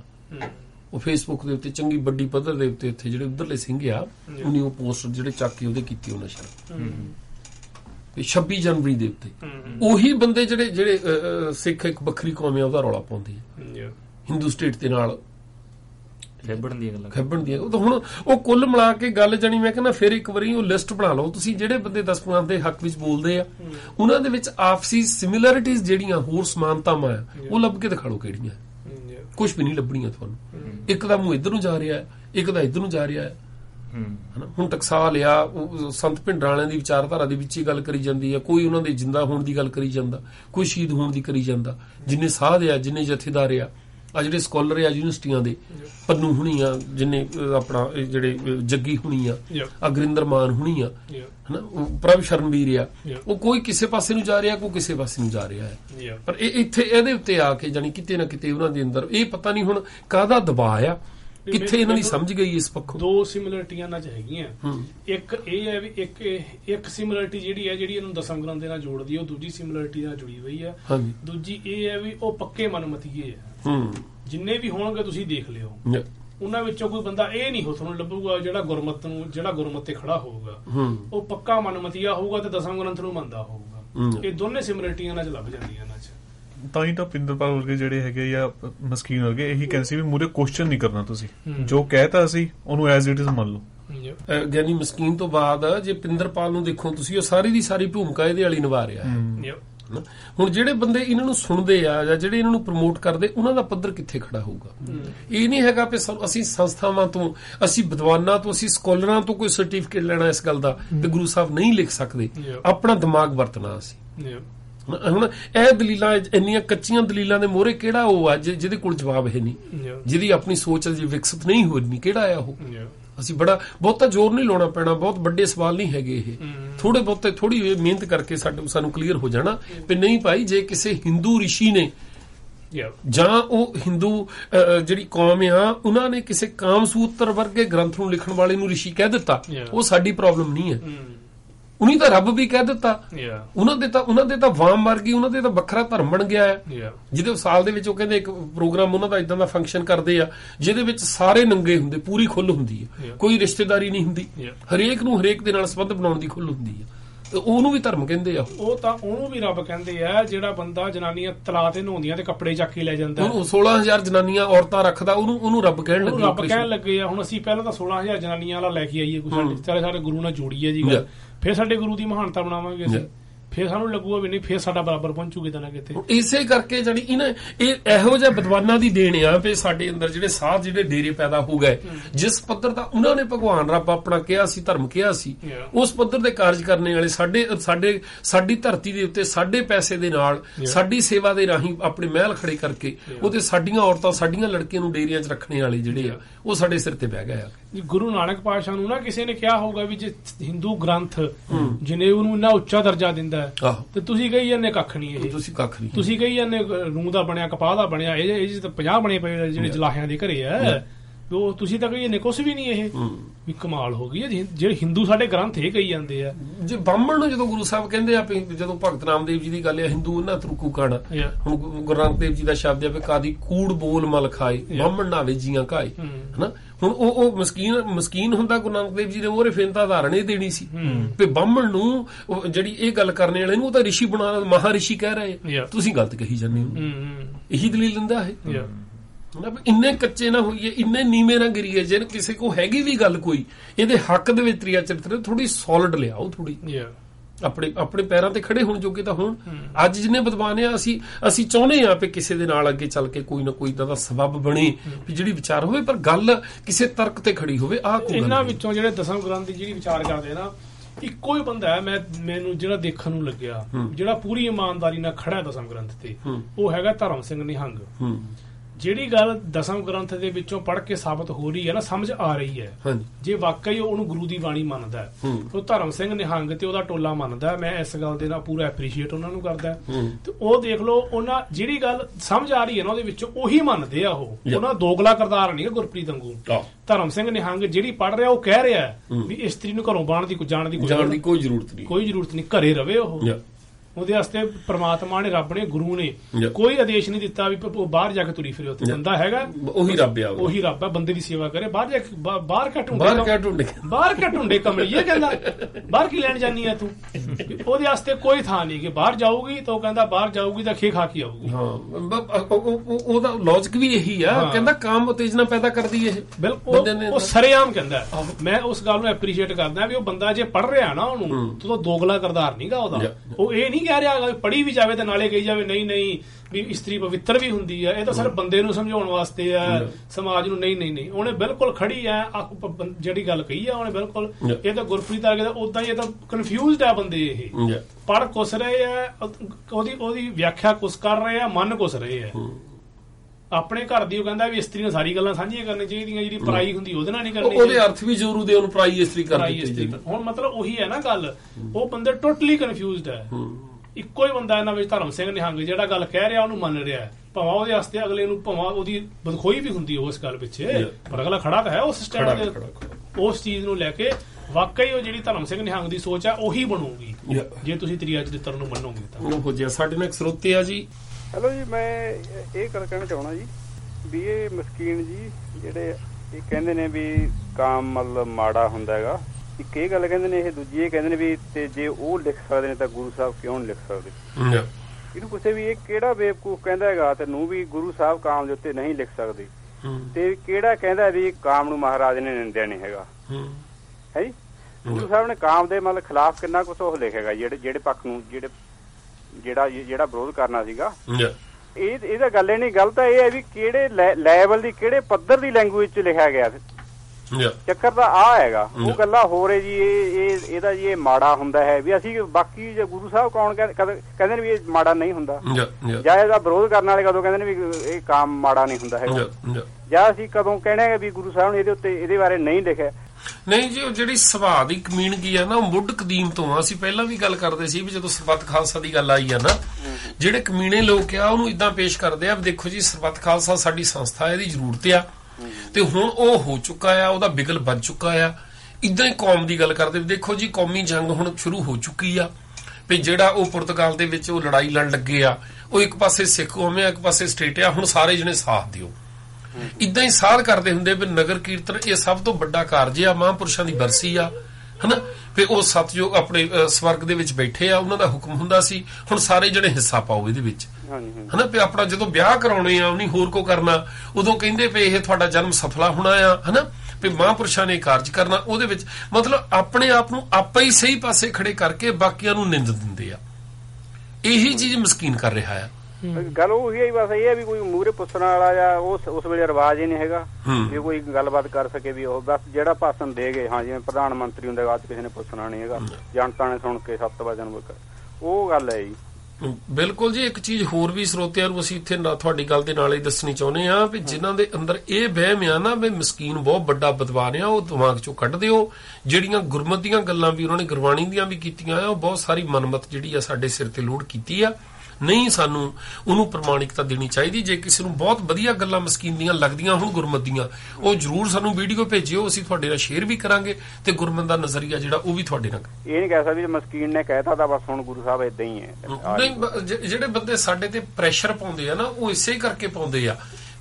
ਉਹ ਫੇਸਬੁੱਕ ਦੇ ਉੱਤੇ ਚੰਗੀ ਵੱਡੀ ਪੱਧਰ ਦੇ ਉੱਤੇ ਇੱਥੇ ਜਿਹੜੇ ਉਧਰਲੇ ਸਿੰਘ ਆ ਉਹਨੇ ਉਹ ਪੋਸਟ ਜਿਹੜੇ ਚੱਕ ਕੇ ਉਹਦੇ ਕੀਤੀ ਉਹਨਾਂ ਸ਼ਰ ਤੇ 26 ਜਨਵਰੀ ਦੇ ਉੱਤੇ। ਉਹੀ ਬੰਦੇ ਜਿਹੜੇ ਜਿਹੜੇ ਸਿੱਖ ਇੱਕ ਵੱਖਰੀ ਕੌਮ ਆ ਉਹਦਾ ਰੌਲਾ ਪਾਉਂਦੇ ਆ. ਹਿੰਦੂ ਸਟੇਟ ਦੇ ਨਾਲ। ਖੇਬਣ ਦੀਆਂ ਗੱਲਾਂ। ਖੱਬਣ ਦੀਆਂ। ਉਹ ਤਾਂ ਹੁਣ ਉਹ ਕੁੱਲ ਮਿਲਾ ਕੇ ਗੱਲ ਜਾਨੀ ਮੈਂ ਕਹਿੰਦਾ ਫਿਰ ਇੱਕ ਵਾਰੀ ਉਹ ਲਿਸਟ ਬਣਾ ਲਓ। ਤੁਸੀਂ ਜਿਹੜੇ ਬੰਦੇ ਦਸਪਨਾਂ ਦੇ ਹੱਕ ਵਿੱਚ ਬੋਲਦੇ ਆ ਉਹਨਾਂ ਦੇ ਵਿੱਚ ਆਪਸੀ ਸਿਮਿਲੈਰਿਟੀਜ਼ ਜਿਹੜੀਆਂ ਹੋਰ ਸਮਾਨਤਾਵਾਂ ਆ ਉਹ ਲੱਭ ਕੇ ਦਿਖਾ ਲਓ ਕਿਹੜੀਆਂ. ਕੁਝ ਵੀ ਨਹੀਂ ਲੱਭਣੀਆਂ ਤੁਹਾਨੂੰ। ਇੱਕ ਦਾ ਮੂੰਹ ਇੱਧਰ ਨੂੰ ਜਾ ਰਿਹਾ ਹੈ, ਇੱਕ ਦਾ ਇੱਧਰ ਨੂੰ ਜਾ ਰਿਹਾ ਹੈ। ਹਨਾ? ਹੁਣ ਟਕਸਾਲ ਆ ਸੰਤ ਭਿੰਡਰਾਂ ਵਾਲਿਆਂ ਦੀ ਵਿਚਾਰਧਾਰਾ ਦੇ ਵਿੱਚ ਹੀ ਗੱਲ ਕਰੀ ਜਾਂਦੀ ਹੈ, ਕੋਈ ਉਹਨਾਂ ਦੇ ਜਿੰਦਾ ਹੋਣ ਦੀ ਗੱਲ ਕਰੀ ਜਾਂਦਾ, ਕੋਈ ਸ਼ਹੀਦ ਹੋਣ ਦੀ ਕਰੀ ਜਾਂਦਾ। ਜਿੰਨੇ ਸਾਧ ਆ, ਜਿੰਨੇ ਜਥੇਦਾਰ ਆ ਆ ਜਿਹੜੇ ਸਕਾਲਰ ਆ ਯੂਨੀਵਰਸਿਟੀਆਂ ਦੇ ਪੰਨੂ ਹੁਣੀ ਆ ਜਿੰਨੇ ਆਪਣਾ ਜਿਹੜੇ ਜੱਗੀ ਹੁਣੀ ਆ. ਅਗਰਿੰਦਰ ਮਾਨ ਹੁਣੀ ਆ. ਹਨਾ ਉਹ ਪ੍ਰਭ ਸ਼ਰਨਵੀਰ ਆ. ਉਹ ਕੋਈ ਕਿਸੇ ਪਾਸੇ ਨੂੰ ਜਾ ਰਿਹਾ ਕੋਈ ਕਿਸੇ ਪਾਸੇ ਨੂੰ ਜਾ ਰਿਹਾ ਹੈ. ਪਰ ਇਹ ਇੱਥੇ ਇਹਦੇ ਉੱਤੇ ਆ ਕੇ ਜਾਨੀ ਕਿਤੇ ਨਾ ਕਿਤੇ ਉਹਨਾਂ ਦੇ ਅੰਦਰ ਇਹ ਪਤਾ ਨਹੀਂ ਹੁਣ ਕਾਹਦਾ ਦਬਾਅ ਆ ਕਿੱਥੇ ਇਹਨਾਂ ਦੀ ਸਮਝ ਗਈ ਇਸ ਪੱਖੋਂ ਦੋ ਸਿਮਿਲਰਿਟੀਆਂ ਨਾਲ ਹੈਗੀਆਂ ਹੂੰ। ਇੱਕ ਇਹ ਹੈ ਵੀ ਇੱਕ ਇੱਕ ਸਿਮਿਲਰਿਟੀ ਜਿਹੜੀ ਹੈ ਜਿਹੜੀ ਇਹਨੂੰ ਦਸਮ ਗ੍ਰੰਥ ਦੇ ਨਾਲ ਜੋੜਦੀ ਹੈ ਉਹ ਦੂਜੀ ਸਿਮਿਲਰਿਟੀ ਨਾਲ ਜੁੜੀ ਹੋਈ ਹੈ ਦੂਜੀ ਇਹ ਹੈ ਵੀ ਉਹ ਪੱਕੇ ਮਨਮਤੀਏ ਆ ਹੂੰ। ਜਿੰਨੇ ਵੀ ਹੋਣਗੇ ਤੁਸੀਂ ਦੇਖ ਲਿਓ. ਉਹਨਾਂ ਵਿੱਚੋਂ ਕੋਈ ਬੰਦਾ ਇਹ ਨਹੀਂ ਹੋ ਤੁਹਾਨੂੰ ਲੱਭੂਗਾ ਜਿਹੜਾ ਗੁਰਮਤ ਨੂੰ ਜਿਹੜਾ ਗੁਰਮਤ ਤੇ ਖੜਾ ਹੋਊਗਾ। ਉਹ ਪੱਕਾ ਮਨਮਤੀਆ ਹੋਊਗਾ ਤੇ ਦਸਮ ਗ੍ਰੰਥ ਨੂੰ ਮੰਨਦਾ ਹੋਊਗਾ। ਇਹ ਦੋਨੇ ਸਿਮਰਟੀਆਂ ਨਾਲ ਚ ਲੱਭ ਜਾਂਦੀਆਂ ਇਹਨਾਂ ਚ। ਤਾਂ ਹੀ ਤਾਂ ਪਿੰਦਰਪਾਲ ਵਰਗੇ ਜਿਹੜੇ ਹੈਗੇ ਜਾਂ ਮਸਕੀਨ ਵਰਗੇ ਇਹੀ ਕਹਿੰਦੇ ਸੀ ਵੀ ਮੂਰੇ ਕੁਐਸਚਨ ਨਹੀਂ ਕਰਨਾ ਤੁਸੀਂ। ਜੋ ਕਹਿਤਾ ਅਸੀਂ ਉਹਨੂੰ ਐਜ਼ ਇਟ ਇਜ਼ ਮੰਨ ਲਓ। ਗਿਆਨੀ ਮਸਕੀਨ ਤੋਂ ਬਾਅਦ ਜੇ ਪਿੰਦਰਪਾਲ ਨੂੰ ਦੇਖੋ ਤੁਸੀਂ ਉਹ ਸਾਰੀ ਦੀ ਸਾਰੀ ਭੂਮਿਕਾ ਇਹਦੇ ਵਾਲੀ ਨਿਭਾ ਰਿਹਾ ਹੈ. ਹਨਾ? ਹੁਣ ਜਿਹੜੇ ਬੰਦੇ ਇਹਨਾਂ ਨੂੰ ਸੁਣਦੇ ਆ ਜਾਂ ਜਿਹੜੇ ਇਹਨਾਂ ਨੂੰ ਪ੍ਰਮੋਟ ਕਰਦੇ ਉਹਨਾਂ ਦਾ ਪੱਧਰ ਕਿੱਥੇ ਖੜਾ ਹੋਊਗਾ ਇਹ ਨਹੀਂ ਹੈਗਾ ਕਿ ਅਸੀਂ ਸੰਸਥਾਵਾਂ ਤੋਂ ਅਸੀਂ ਵਿਦਵਾਨਾਂ ਤੋਂ ਅਸੀਂ ਸਕਾਲਰਾਂ ਤੋਂ ਕੋਈ ਸਰਟੀਫਿਕੇਟ ਲੈਣਾ ਇਸ ਗੱਲ ਦਾ ਤੇ ਗੁਰੂ ਸਾਹਿਬ ਨਹੀਂ ਲਿਖ ਸਕਦੇ. ਆਪਣਾ ਦਿਮਾਗ ਵਰਤਣਾ ਅਸੀਂ. ਹੁਣ- ਹੁਣ ਇਹ ਦਲੀਲਾਂ ਇੰਨੀਆਂ ਕੱਚੀਆਂ ਦਲੀਲਾਂ ਦੇ ਮੋਹਰੇ ਕਿਹੜਾ ਉਹ ਆ ਜਿਹਦੇ ਕੋਲ ਜਵਾਬ ਹੈ ਨਹੀਂ. ਜਿਹਦੀ ਆਪਣੀ ਸੋਚ ਅਜੇ ਵਿਕਸਿਤ ਨਹੀਂ ਹੋਈ ਨਹੀਂ ਕਿਹੜਾ ਆ ਉਹ. ਅਸੀਂ ਬੜਾ ਬਹੁਤਾ ਜ਼ੋਰ ਨਹੀਂ ਲਾਉਣਾ ਪੈਣਾ ਬਹੁਤ ਵੱਡੇ ਸਵਾਲ ਨਹੀਂ ਹੈਗੇ ਇਹ ਥੋੜੇ ਬਹੁਤੇ ਥੋੜੀ ਮਿਹਨਤ ਕਰਕੇ ਸਾਡੇ ਸਾਨੂੰ ਕਲੀਅਰ ਹੋ ਜਾਣਾ ਵੀ ਨਹੀਂ ਭਾਈ ਜੇ ਕਿਸੇ ਹਿੰਦੂ ਰਿਸ਼ੀ ਨੇ. ਜਾਂ ਉਹ ਹਿੰਦੂ ਜਿਹੜੀ ਕੌਮ ਆ ਉਹਨਾਂ ਨੇ ਕਿਸੇ ਕਾਮਸੂਤਰ ਵਰਗੇ ਗ੍ਰੰਥ ਨੂੰ ਲਿਖਣ ਵਾਲੇ ਨੂੰ ਰਿਸ਼ੀ ਕਹਿ ਦਿੱਤਾ. ਉਹ ਸਾਡੀ ਪ੍ਰੋਬਲਮ ਨਹੀਂ ਹੈ ਉਨੀ ਤਾਂ ਰੱਬ ਵੀ ਕਹਿ ਦਿੱਤਾ। ਉਹਨਾਂ ਦੇ ਤਾਂ ਉਹਨਾਂ ਦੇ ਤਾਂ ਵਾਮ ਵਰਗੀ ਉਹਨਾਂ ਦੇ ਤਾਂ ਵੱਖਰਾ ਧਰਮ ਬਣ ਗਿਆ ਹੈ। ਜਿਹਦੇ ਸਾਲ ਦੇ ਵਿੱਚ ਉਹ ਕਹਿੰਦੇ ਇੱਕ ਪ੍ਰੋਗਰਾਮ ਉਹਨਾਂ ਦਾ ਇਦਾਂ ਦਾ ਫੰਕਸ਼ਨ ਕਰਦੇ ਆ ਜਿਹਦੇ ਵਿੱਚ ਸਾਰੇ ਨੰਗੇ ਹੁੰਦੇ ਪੂਰੀ ਖੁੱਲ ਹੁੰਦੀ ਹੈ. ਕੋਈ ਰਿਸ਼ਤੇਦਾਰੀ ਨਹੀਂ ਹੁੰਦੀ. ਹਰੇਕ ਨੂੰ ਹਰੇਕ ਦੇ ਨਾਲ ਸੰਬੰਧ ਬਣਾਉਣ ਦੀ ਖੁੱਲ ਹੁੰਦੀ ਹੈ। ਤੇ ਉਹਨੂੰ ਵੀ ਧਰਮ ਕਹਿੰਦੇ ਆ ਉਹ ਤਾਂ ਉਹਨੂੰ ਵੀ ਰੱਬ ਕਹਿੰਦੇ ਆ ਜਿਹੜਾ ਬੰਦਾ ਜਨਾਨੀਆਂ ਤਲਾ ਤੇ ਨਹਾਉਂਦੀਆਂ ਤੇ ਕੱਪੜੇ ਚੱਕ ਕੇ ਲੈ ਜਾਂਦਾ ਹੈ। ਉਹਨੂੰ 16000 ਜਨਾਨੀਆਂ ਔਰਤਾਂ ਰੱਖਦਾ ਉਹਨੂੰ ਉਹਨੂੰ ਰੱਬ ਕਹਿਣ ਲੱਗੇ ਰੱਬ ਕਹਿਣ ਲੱਗੇ ਆ ਹੁਣ ਅਸੀਂ ਪਹਿਲਾਂ ਤਾਂ 16000 ਜਨਾਨੀਆਂ ਵਾਲਾ ਲੈ ਕੇ ਆਈਏ ਕੋਈ ਸਾਡੇ ਸਾਰੇ ਸਾਡੇ ਗੁਰੂ ਨਾਲ ਜੋੜੀ ਹੈ ਜੀ ਗੱਲ. ਫਿਰ ਸਾਡੇ ਗੁਰੂ ਦੀ ਮਹਾਨਤਾ ਬਣਾਵਾਂਗੇ ਅਸੀਂ. ਫਿਰ ਸਾਨੂੰ ਲੱਗੂਗਾ ਵੀ ਨਹੀਂ ਫਿਰ ਸਾਡਾ ਬਰਾਬਰ ਪਹੁੰਚੂਗੇ ਤਾਂ ਨਾ ਕਿਤੇ। ਇਸੇ ਕਰਕੇ ਜਿਹੜੀ ਇਹਨਾਂ ਇਹ ਇਹੋ ਜਿਹਾ ਵਿਦਵਾਨਾਂ ਦੀ ਦੇਣ ਆ ਵੀ ਸਾਡੇ ਅੰਦਰ ਜਿਹੜੇ ਸਾਧ ਜਿਹੜੇ ਡੇਰੇ ਪੈਦਾ ਹੋ ਗਏ। ਜਿਸ ਪੱਧਰ ਦਾ ਉਹਨਾਂ ਨੇ ਭਗਵਾਨ ਰੱਬ ਆਪਣਾ ਕਿਹਾ ਸੀ ਧਰਮ ਕਿਹਾ ਸੀ. ਉਸ ਪੱਧਰ ਦੇ ਕਾਰਜ ਕਰਨੇ ਵਾਲੇ ਸਾਡੇ ਸਾਡੇ ਸਾਡੀ ਧਰਤੀ ਦੇ ਉੱਤੇ ਸਾਡੇ ਪੈਸੇ ਦੇ ਨਾਲ ਸਾਡੀ ਸੇਵਾ ਦੇ ਰਾਹੀਂ ਆਪਣੇ ਮਹਿਲ ਖੜੇ ਕਰਕੇ ਉਹਦੇ ਸਾਡੀਆਂ ਔਰਤਾਂ ਸਾਡੀਆਂ ਲੜਕੀਆਂ ਨੂੰ ਡੇਰਿਆਂ 'ਚ ਰੱਖਣੇ ਵਾਲੇ ਜਿਹੜੇ ਆ ਉਹ ਸਾਡੇ ਸਿਰ ਤੇ ਬਹਿ ਗਏ ਆ। ਗੁਰੂ ਨਾਨਕ ਪਾਤਸ਼ਾਹ ਨੂੰ ਨਾ ਕਿਸੇ ਨੇ ਕਿਹਾ ਹੋਊਗਾ ਵੀ ਜੇ ਹਿੰਦੂ ਗ੍ਰੰਥ ਜਿਹਨੇ ਉਹਨੂੰ ਇੰਨਾ ਉੱਚਾ ਦਰਜਾ ਦਿੰਦਾ ਹੈ ਤੇ ਤੁਸੀਂ ਕਹੀ ਜਾਂਦੇ ਕੱਖ ਨਹੀਂ ਇਹ। ਤੁਸੀਂ ਕੱਖ ਨਹੀਂ। ਤੁਸੀਂ ਕਹੀ ਜਾਂਦੇ ਰੂਹ ਦਾ ਬਣਿਆ ਕਪਾਹ ਦਾ ਬਣਿਆ ਇਹ ਇਹ ਤਾਂ 50 ਬਣੇ ਪਏ ਜਿਹੜੇ ਜਲਾਹਿਆਂ ਦੇ ਘਰੇ ਆ। ਉਹ ਤੁਸੀਂ ਤਾਂ ਕਹੀ ਜਾਂਦੇ ਕੁਛ ਵੀ ਨਹੀਂ ਇਹ। ਵੀ ਕਮਾਲ ਹੋ ਗਈ ਹੈ ਜਿਹੜੇ ਹਿੰਦੂ ਸਾਡੇ ਗ੍ਰੰਥ ਇਹ ਕਹੀ ਜਾਂਦੇ ਆ। ਜੇ ਬਾਹਮਣ ਨੂੰ ਜਦੋਂ ਗੁਰੂ ਸਾਹਿਬ ਕਹਿੰਦੇ ਆ ਵੀ ਜਦੋਂ ਭਗਤ ਨਾਮਦੇਵ ਜੀ ਦੀ ਗੱਲ ਹੈ ਹਿੰਦੂ ਉਹਨਾਂ ਤਰਕੂ ਕਾਣਾ. ਹੁਣ ਗੁਰੂ ਨਾਨਕ ਦੇਵ ਜੀ ਦਾ ਸ਼ਬਦ ਹੈ ਵੀ ਕਾਦੀ ਕੂੜ ਬੋਲ ਮਲ ਖਾਏ ਬਾਹਮਣ ਨਾਵੇ ਜੀਆਂ ਕਾਏ। ਹਨਾ? ਹੁਣ ਉਹ ਉਹ ਮਸਕੀਨ ਮਸਕੀਨ ਹੁੰਦਾ ਗੁਰੂ ਨਾਨਕ ਦੇਵ ਜੀ ਨੇ ਉਹਰੇ ਫੇਨਤਾ ਧਾਰਨ ਇਹ ਦੇਣੀ ਸੀ। ਵੀ ਬਾਹਮਣ ਨੂੰ ਜਿਹੜੀ ਇਹ ਗੱਲ ਕਰਨੇ ਵਾਲੇ ਨੂੰ ਉਹ ਤਾਂ ਰਿਸ਼ੀ ਬਣਾ ਮਹਾ ਰਿਸ਼ੀ ਕਹਿ ਰਹੇ. ਤੁਸੀਂ ਗਲਤ ਕਹੀ ਜਾਂਦੇ ਹੂੰ। ਇਹੀ ਦਲੀਲ ਦਿੰਦਾ ਹੈ ਵੀ ਇੰਨੇ ਕੱਚੇ ਨਾ ਹੋਈਏ ਇੰਨੇ ਨੀਵੇਂ ਨਾ ਗਿਰੀਏ ਜੇ ਕਿਸੇ ਕੋ ਹੈਗੀ ਵੀ ਗੱਲ ਕੋਈ ਇਹਦੇ ਹੱਕ ਦੇ ਵਿੱਚ ਤ੍ਰਿਆ ਚਰਿੱਤਰ ਥੋੜੀ ਸੋਲਿਡ ਲਿਆਓ ਥੋੜੀ ਆਪਣੇ ਆਪਣੇ ਪੈਰਾਂ ਤੇ ਖੜੇ ਹੋਣ ਜੋਗੇ ਤਾਂ ਹੁਣ। ਅੱਜ ਜਿੰਨੇ ਵਿਦਵਾਨ ਆ ਅਸੀਂ ਅਸੀਂ ਚਾਹੁੰਦੇ ਆ ਕਿ ਕਿਸੇ ਦੇ ਨਾਲ ਅੱਗੇ ਚੱਲ ਕੇ ਕੋਈ ਨਾ ਕੋਈ ਤਾਂ ਦਾ ਸਬਬ ਬਣੇ ਵੀ ਜਿਹੜੀ ਵਿਚਾਰ ਹੋਵੇ ਪਰ ਗੱਲ ਕਿਸੇ ਤਰਕ ਤੇ ਖੜੀ ਹੋਵੇ ਆਹ ਕੋਈ ਇਹਨਾਂ। ਵਿੱਚੋਂ ਜਿਹੜੇ ਦਸਮ ਗ੍ਰੰਥ ਦੀ ਜਿਹੜੀ ਵਿਚਾਰ ਕਰਦੇ ਨਾ ਇੱਕੋ ਹੀ ਬੰਦਾ ਹੈ ਮੈਂ ਮੈਨੂੰ ਜਿਹੜਾ ਦੇਖਣ ਨੂੰ ਲੱਗਿਆ ਜਿਹੜਾ ਪੂਰੀ ਇਮਾਨਦਾਰੀ ਨਾਲ ਖੜਾ ਦਸਮ ਗ੍ਰੰਥ ਤੇ। ਉਹ ਹੈਗਾ ਧਰਮ ਸਿੰਘ ਨਿਹੰਗ। ਜਿਹੜੀ ਗੱਲ ਦਸਮ ਗ੍ਰੰਥ ਦੇ ਵਿੱਚੋਂ ਪੜ੍ਹ ਕੇ ਸਾਬਤ ਹੋ ਰਹੀ ਹੈ ਨਾ ਸਮਝ ਆ ਰਹੀ ਹੈ ਹਾਂਜੀ ਜੇ ਵਾਕਈ ਉਹ ਉਹਨੂੰ ਗੁਰੂ ਦੀ ਬਾਣੀ ਮੰਨਦਾ ਹੈ। ਉਹ ਧਰਮ ਸਿੰਘ ਨਿਹੰਗ ਤੇ ਉਹਦਾ ਟੋਲਾ ਮੰਨਦਾ। ਮੈਂ ਇਸ ਗੱਲ ਦੇ ਨਾਲ ਪੂਰਾ ਐਪਰੀਸ਼ੀਏਟ ਉਹਨਾਂ ਨੂੰ ਕਰਦਾ। ਤੇ ਉਹ ਦੇਖ ਲਓ ਉਹਨਾਂ ਜਿਹੜੀ ਗੱਲ ਸਮਝ ਆ ਰਹੀ ਹੈ ਨਾ ਉਹਦੇ ਵਿੱਚ ਉਹੀ ਮੰਨਦੇ ਆ ਉਹ. ਉਹਨਾਂ ਦੋਗਲਾ ਕਰਦਾਰ ਨਹੀਂ ਗੁਰਪ੍ਰੀਤ ਆਹ, ਧਰਮ ਸਿੰਘ ਨਿਹੰਗ ਜਿਹੜੀ ਪੜ ਰਿਹਾ ਉਹ ਕਹਿ ਰਿਹਾ ਵੀ ਇਸਤਰੀ ਨੂੰ ਘਰੋਂ ਬਾਹਰ ਦੀ ਕੋਈ ਜਾਣ ਦੀ ਕੋਈ ਜਾਣ ਦੀ ਕੋਈ ਜ਼ਰੂਰਤ ਨਹੀਂ ਕੋਈ ਜ਼ਰੂਰਤ ਨਹੀਂ ਘਰੇ ਰਵੇ ਉਹ. ਉਹਦੇ ਵਾਸਤੇ ਪ੍ਰਮਾਤਮਾ ਨੇ ਰੱਬ ਨੇ ਗੁਰੂ ਨੇ. ਕੋਈ ਆਦੇਸ਼ ਨਹੀਂ ਦਿੱਤਾ ਵੀ ਉਹ ਬਾਹਰ ਜਾ ਕੇ ਤੁਰੀ ਫਿਰੇ ਉੱਥੇ. ਬੰਦਾ ਹੈਗਾ ਉਹੀ ਰੱਬ ਆ ਉਹ। ਰੱਬ ਹੈ ਬੰਦੇ ਦੀ ਸੇਵਾ ਕਰੇ ਬਾਹਰ ਜਾ ਕੇ ਬਾਹਰ ਘਟੂੰ ਬਾਹਰ ਢੂੰਡੇ ਬਾਹਰ ਕਿਆ ਢੁੰਡੇ ਕਮਲੀਏ ਕਹਿੰਦਾ ਬਾਹਰ ਕੀ ਲੈਣ ਜਾਨੀ ਆ ਤੂੰ ਉਹਦੇ ਵਾਸਤੇ ਕੋਈ ਥਾਂ ਨਹੀਂ ਕਿ ਬਾਹਰ ਜਾਊਗੀ ਤਾਂ ਉਹ ਕਹਿੰਦਾ ਬਾਹਰ ਜਾਊਗੀ ਤਾਂ ਖੇ ਖਾ ਕੇ ਆਊਗੀ ਹਾਂ ਉਹਦਾ ਲੌਜੀਕ ਵੀ ਇਹੀ ਆ। ਕਹਿੰਦਾ ਕਾਮ ਉਤੇਜਨਾ ਪੈਦਾ ਕਰਦੀ ਇਹ ਬਿਲਕੁਲ ਉਹ- ਸਰੇਆਮ ਕਹਿੰਦਾ। ਮੈਂ ਉਸ ਗੱਲ ਨੂੰ ਐਪਰੀਸ਼ੀਏਟ ਕਰਦਾ ਵੀ ਉਹ ਬੰਦਾ ਜੇ ਪੜ ਰਿਹਾ ਨਾ ਉਹਨੂੰ ਤੂੰ ਤਾਂ ਦੋਗਲਾ ਕਰਦਾਰ ਨਹੀਂਗਾ ਉਹਦਾ. ਉਹ ਇਹ ਨਹੀਂ ਕਹਿ ਰਿਹਾ ਪੜੀ ਵੀ ਜਾਵੇ ਤੇ ਨਾਲੇ ਕਹੀ ਜਾਵੇ ਨਹੀਂ ਨਹੀਂ ਵੀ ਇਸਤਰੀ ਪਵਿੱਤਰ ਵੀ ਹੁੰਦੀ ਹੈ ਇਹ ਤਾਂ ਸਿਰਫ ਬੰਦੇ ਨੂੰ ਸਮਝਾਉਣ ਵਾਸਤੇ ਆ ਸਮਾਜ ਨੂੰ ਨਹੀਂ ਨਹੀਂ ਨਹੀਂ। ਉਹਨੇ ਬਿਲਕੁਲ ਖੜੀ ਆ ਜਿਹੜੀ ਗੱਲ ਕਹੀ ਆ ਉਹਨੇ ਬਿਲਕੁਲ. ਇਹ ਤਾਂ ਗੁਰਪ੍ਰੀਤ ਆ ਗਿਆ ਉਦਾਂ ਹੀ ਇਹ ਤਾਂ ਕਨਫਿਊਜ਼ਡ ਆ ਬੰਦੇ ਇਹ. ਪੜ ਕੁਸ ਰਹੇ ਆ ਉਹ- ਉਹਦੀ ਉਹਦੀ ਵਿਆਖਿਆ ਕੁਸ ਕਰ ਰਹੇ ਆ ਮੰਨ ਕੁਸ ਰਹੇ ਆ ਆਪਣੇ ਘਰ ਦੀ ਉਹ ਕਹਿੰਦਾ ਵੀ ਇਸਤਰੀ ਨਾਲ ਸਾਰੀ ਗੱਲਾਂ ਸਾਂਝੀਆਂ ਕਰਨੀਆਂ ਚਾਹੀਦੀਆਂ ਜਿਹੜੀ ਪਰਾਈ ਹੁੰਦੀ ਉਹਦੇ ਨਾਲ ਨਹੀਂ ਕਰਨੀ ਉਹਦੇ। ਅਰਥ ਵੀ ਜ਼ਰੂਰ ਦੇ ਉਹਨੂੰ ਪ੍ਰਾਈ ਇਸਤਰੀ ਕਰ ਦਿੱਤੀ ਹੁਣ ਮਤਲਬ ਉਹੀ ਹੈ ਨਾ ਗੱਲ ਉਹ ਬੰਦੇ ਟੋਟਲੀ ਕਨਫਿਊਜ਼ਡ ਹੈ। ਇੱਕੋ ਹੀ ਬੰਦਾ ਇਹਨਾਂ ਵਿੱਚ ਧਰਮ ਸਿੰਘ ਨਿਹੰਗ ਜਿਹੜਾ ਗੱਲ ਕਹਿ ਰਿਹਾ ਉਹਨੂੰ ਮੰਨ ਰਿਹਾ ਹੈ। ਭਾਵੇਂ ਉਹਦੇ ਵਾਸਤੇ ਅਗਲੇ ਨੂੰ ਭਾਵੇਂ ਉਹਦੀ ਬਦਖੋਈ ਵੀ ਹੁੰਦੀ ਹੈ ਉਸ ਗੱਲ ਪਿੱਛੇ ਪਰ ਅਗਲਾ ਖੜਾ ਤਾਂ ਹੈ ਉਸ ਸਟੈਂਡ ਖੜਾ- ਦੇ ਉਸ ਚੀਜ਼ ਨੂੰ ਲੈ ਕੇ ਵਾਕਈ ਉਹ ਜਿਹੜੀ ਧਰਮ ਸਿੰਘ ਨਿਹੰਗ ਦੀ ਸੋਚ ਹੈ ਉਹੀ ਬਣੂਗੀ. ਜੇ ਤੁਸੀਂ ਤ੍ਰਿਆ ਚਰਿੱਤਰ ਨੂੰ ਮੰਨੋਗੇ ਤਾਂ। ਉਹ ਹੋ ਜਿਆ ਸਾਡੇ ਨਾਲ ਇੱਕ ਸਰੋਤੇ ਆ ਜੀ। ਹੈਲੋ ਜੀ ਮੈਂ ਇਹ ਗੱਲ ਕਹਿਣਾ ਚਾਹਣਾ ਜੀ ਵੀ ਇਹ ਮਸਕੀਨ ਜੀ ਜਿਹੜੇ ਇਹ ਕਹਿੰਦੇ ਨੇ ਵੀ ਕਾਮ ਮਤਲਬ ਮਾੜਾ ਹੁੰਦਾ ਹੈਗਾ ਇੱਕ ਇਹ ਗੱਲ ਕਹਿੰਦੇ ਨੇ ਇਹ ਦੂਜੀ ਇਹ ਕਹਿੰਦੇ ਨੇ ਵੀ ਤੇ ਜੇ ਉਹ ਲਿਖ ਸਕਦੇ ਨੇ ਤਾਂ ਗੁਰੂ ਸਾਹਿਬ ਕਿਉਂ ਨਹੀਂ ਲਿਖ ਸਕਦੇ. ਇਹਨੂੰ ਪੁੱਛੇ ਵੀ ਇਹ ਕਿਹੜਾ ਬੇਵਕੂਫ ਕਹਿੰਦਾ ਹੈਗਾ ਤੈਨੂੰ ਵੀ ਗੁਰੂ ਸਾਹਿਬ ਕਾਮ ਦੇ ਉੱਤੇ ਨਹੀਂ ਲਿਖ ਸਕਦੇ। ਤੇ ਕਿਹੜਾ ਕਹਿੰਦਾ ਵੀ ਕਾਮ ਨੂੰ ਮਹਾਰਾਜ ਨੇ ਨਿੰਦਿਆ ਨਹੀਂ ਹੈਗਾ? ਹੂੰ ਜੀ? ਗੁਰੂ ਸਾਹਿਬ ਨੇ ਕਾਮ ਦੇ ਮਤਲਬ ਖਿਲਾਫ ਕਿੰਨਾ ਕੁਛ ਉਹ ਲਿਖੇਗਾ ਜਿਹੜੇ ਜਿਹੜੇ ਪੱਖ ਨੂੰ ਜਿਹੜੇ ਜਿਹੜਾ ਜਿਹੜਾ ਵਿਰੋਧ ਕਰਨਾ ਸੀਗਾ. ਇਹ ਇਹਦਾ ਗੱਲ ਇਹ ਨਹੀਂ ਗੱਲ ਤਾਂ ਇਹ ਹੈ ਵੀ ਕਿਹੜੇ ਲੈਵਲ ਦੀ ਕਿਹੜੇ ਪੱਧਰ ਦੀ ਲੈਂਗੁਏਜ ਚ ਲਿਖਿਆ ਗਿਆ. ਚੱਕਰ ਤਾਂ ਆ ਹੈਗਾ। ਉਹ ਗੱਲਾਂ ਹੋ ਰਹੇ ਜੀ ਇਹ ਇਹ ਇਹਦਾ ਜੀ ਇਹ ਮਾੜਾ ਹੁੰਦਾ ਹੈ। ਵੀ ਅਸੀਂ ਬਾਕੀ ਜੇ ਗੁਰੂ ਸਾਹਿਬ ਕੌਣ ਕਹਿੰਦੇ ਨੇ ਵੀ ਇਹ ਮਾੜਾ ਨਹੀਂ ਹੁੰਦਾ. ਜਾਂ ਇਹਦਾ ਵਿਰੋਧ ਕਰਨ ਵਾਲੇ ਕਦੋਂ ਕਹਿੰਦੇ ਨੇ ਵੀ ਇਹ ਕੰਮ ਮਾੜਾ ਨਹੀਂ ਹੁੰਦਾ ਹੈਗਾ. ਜਾਂ ਅਸੀਂ ਕਦੋਂ ਕਹਿਣਾ ਵੀ ਗੁਰੂ ਸਾਹਿਬ ਨੇ ਇਹਦੇ ਉੱਤੇ ਇਹਦੇ ਬਾਰੇ ਨਹੀਂ ਲਿਖਿਆ। ਨਹੀਂ ਜੀ ਉਹ ਜਿਹੜੀ ਸੁਭਾਅ ਦੀ ਕਮਿਊਨਿਟੀ ਆ ਨਾ ਉਹ ਮੁੱਢ ਕਦੀਮ ਤੋਂ ਆ। ਅਸੀਂ ਪਹਿਲਾਂ ਵੀ ਗੱਲ ਕਰਦੇ ਸੀ ਵੀ ਜਦੋਂ ਸਰਬੱਤ ਖਾਲਸਾ ਦੀ ਗੱਲ ਆਈ ਆ ਨਾ ਜਿਹੜੇ ਕਮੀਣੇ ਲੋਕ ਆ ਉਹਨੂੰ ਇਦਾਂ ਪੇਸ਼ ਕਰਦੇ ਆ ਵੀ ਦੇਖੋ ਜੀ ਸਰਬੱਤ ਖਾਲਸਾ ਸਾਡੀ ਸੰਸਥਾ ਹੈ, ਇਹਦੀ ਜ਼ਰੂਰਤ ਆ। ਤੇ ਹੁਣ ਉਹ ਹੋ ਚੁੱਕਾ ਆ ਉਹਦਾ ਬਿਗਲ ਵੱਜ ਚੁੱਕਾ ਆ। ਇਦਾਂ ਹੀ ਕੌਮ ਦੀ ਗੱਲ ਕਰਦੇ ਦੇਖੋ ਜੀ ਕੌਮੀ ਜੰਗ ਹੁਣ ਸ਼ੁਰੂ ਹੋ ਚੁੱਕੀ ਆ। ਵੀ ਜਿਹੜਾ ਉਹ ਪੁਰਤਗਾਲ ਦੇ ਵਿੱਚ ਉਹ ਲੜਾਈ ਲੜਨ ਲੱਗੇ ਆ ਉਹ ਇੱਕ ਪਾਸੇ ਸਿੱਖ ਆ ਇੱਕ ਪਾਸੇ ਸਟੇਟ ਆ ਹੁਣ ਸਾਰੇ ਜਣੇ ਸਾਥ ਦਿਓ। ਇਦਾਂ ਹੀ ਸਾਧ ਕਰਦੇ ਹੁੰਦੇ ਵੀ ਨਗਰ ਕੀਰਤਨ ਇਹ ਸਭ ਤੋਂ ਵੱਡਾ ਕਾਰਜ ਆ ਮਹਾਂਪੁਰਸ਼ਾਂ ਦੀ ਬਰਸੀ ਆ। ਹਨਾ? ਵੀ ਉਹ ਸਤਜੋਗ ਆਪਣੇ ਸਵਰਗ ਦੇ ਵਿੱਚ ਬੈਠੇ ਆ ਉਹਨਾਂ ਦਾ ਹੁਕਮ ਹੁੰਦਾ ਸੀ ਹੁਣ ਸਾਰੇ ਜਣੇ ਹਿੱਸਾ ਪਾਓ ਇਹਦੇ ਵਿੱਚ। ਹਨਾ? ਵੀ ਆਪਣਾ ਜਦੋਂ ਵਿਆਹ ਕਰਾਉਣੇ ਆ ਉਹਨੀ ਹੋਰ ਕੋ ਕਰਨਾ ਉਦੋਂ ਕਹਿੰਦੇ ਵੀ ਇਹ ਤੁਹਾਡਾ ਜਨਮ ਸਫਲਾ ਹੋਣਾ ਆ ਹਨਾ? ਵੀ ਮਹਾਂਪੁਰਸ਼ਾਂ ਨੇ ਕਾਰਜ ਕਰਨਾ ਉਹਦੇ ਵਿੱਚ ਮਤਲਬ ਆਪਣੇ ਆਪ ਨੂੰ ਆਪੇ ਹੀ ਸਹੀ ਪਾਸੇ ਖੜੇ ਕਰਕੇ ਬਾਕੀਆਂ ਨੂੰ ਨਿੰਦ ਦਿੰਦੇ ਆ। ਇਹੀ ਚੀਜ਼ ਮਸਕੀਨ ਕਰ ਰਿਹਾ ਆ। ਗੱਲ ਉਹ ਹੀ ਹੈ ਬਸ ਇਹ ਹੈ ਵੀ ਕੋਈ ਮੂਹਰੇ ਪੁੱਛਣ ਵਾਲਾ ਜਾਂ ਉਸ ਉਸ ਵੇਲੇ ਰਿਵਾਜ ਹੀ ਨਹੀਂ ਹੈਗਾ। ਵੀ ਕੋਈ ਗੱਲਬਾਤ ਕਰ ਸਕੇ ਵੀ ਉਹ ਬਸ ਜਿਹੜਾ ਭਾਸ਼ਣ ਦੇ ਗਏ ਹਾਂ ਜਿਵੇਂ ਪ੍ਰਧਾਨ ਮੰਤਰੀ ਹੁੰਦਾ ਬਾਅਦ ਕਿਸੇ ਨੇ ਪੁੱਛਣਾ ਨਹੀਂ ਹੈਗਾ ਜਨਤਾ ਨੇ ਸੁਣ ਕੇ ਸੱਤ ਵਜਨ ਉਹ ਗੱਲ ਹੈ ਜੀ। ਬਿਲਕੁਲ ਜੀ ਇੱਕ ਚੀਜ਼ ਹੋਰ ਵੀ ਸਰੋਤਿਆਂ ਨੂੰ ਅਸੀਂ ਇੱਥੇ ਤੁਹਾਡੀ ਗੱਲ ਦੇ ਨਾਲ ਹੀ ਦੱਸਣੀ ਚਾਹੁੰਦੇ ਆ ਵੀ ਜਿਨ੍ਹਾਂ ਦੇ ਅੰਦਰ ਇਹ ਵਹਿਮ ਆ ਨਾ ਵੀ ਮਸਕੀਨ ਬਹੁਤ ਵੱਡਾ ਬਦਵਾਨ ਆ ਉਹ ਦਿਮਾਗ ਚੋਂ ਕੱਢ ਦਿਓ। ਜਿਹੜੀਆਂ ਗੁਰਮਤ ਦੀਆਂ ਗੱਲਾਂ ਵੀ ਉਹਨਾਂ ਨੇ ਗੁਰਬਾਣੀ ਦੀਆਂ ਵੀ ਕੀਤੀਆਂ ਆ ਉਹ ਬਹੁਤ ਸਾਰੀ ਮਨਮਤ ਜਿਹੜੀ ਆ ਸਾਡੇ ਸਿਰ ਤੇ ਲੋਡ ਕੀਤੀ ਆ। ਨਹੀਂ ਸਾਨੂੰ ਉਹਨੂੰ ਪ੍ਰਮਾਣਿਕਤਾ ਦੇਣੀ ਚਾਹੀਦੀ। ਜੇ ਕਿਸੇ ਨੂੰ ਬਹੁਤ ਵਧੀਆ ਗੱਲਾਂ ਮਸਕੀਨ ਦੀਆਂ ਲੱਗਦੀਆਂ ਹੁਣ ਗੁਰਮਤ ਦੀਆਂ ਉਹ ਜਰੂਰ ਸਾਨੂੰ ਵੀਡੀਓ ਭੇਜਿਓ ਅਸੀਂ ਤੁਹਾਡੇ ਨਾਲ ਸ਼ੇਅਰ ਵੀ ਕਰਾਂਗੇ ਤੇ ਗੁਰਮਤ ਦਾ ਨਜ਼ਰੀਆ ਜਿਹੜਾ ਉਹ ਵੀ ਤੁਹਾਡੇ ਨਾਲ ਇਹ ਨਹੀਂ ਕਹਿ ਸਕਦੇ ਜੇ ਮਸਕੀਨ ਨੇ ਕਹਿਤਾ ਤਾਂ ਬਸ ਹੁਣ ਗੁਰੂ ਸਾਹਿਬ ਇਦਾਂ ਹੀ ਹੈ। ਨਹੀਂ ਜਿਹੜੇ ਬੰਦੇ ਸਾਡੇ ਤੇ ਪ੍ਰੈਸ਼ਰ ਪਾਉਂਦੇ ਆ ਨਾ ਉਹ ਇਸੇ ਕਰਕੇ ਪਾਉਂਦੇ ਆ।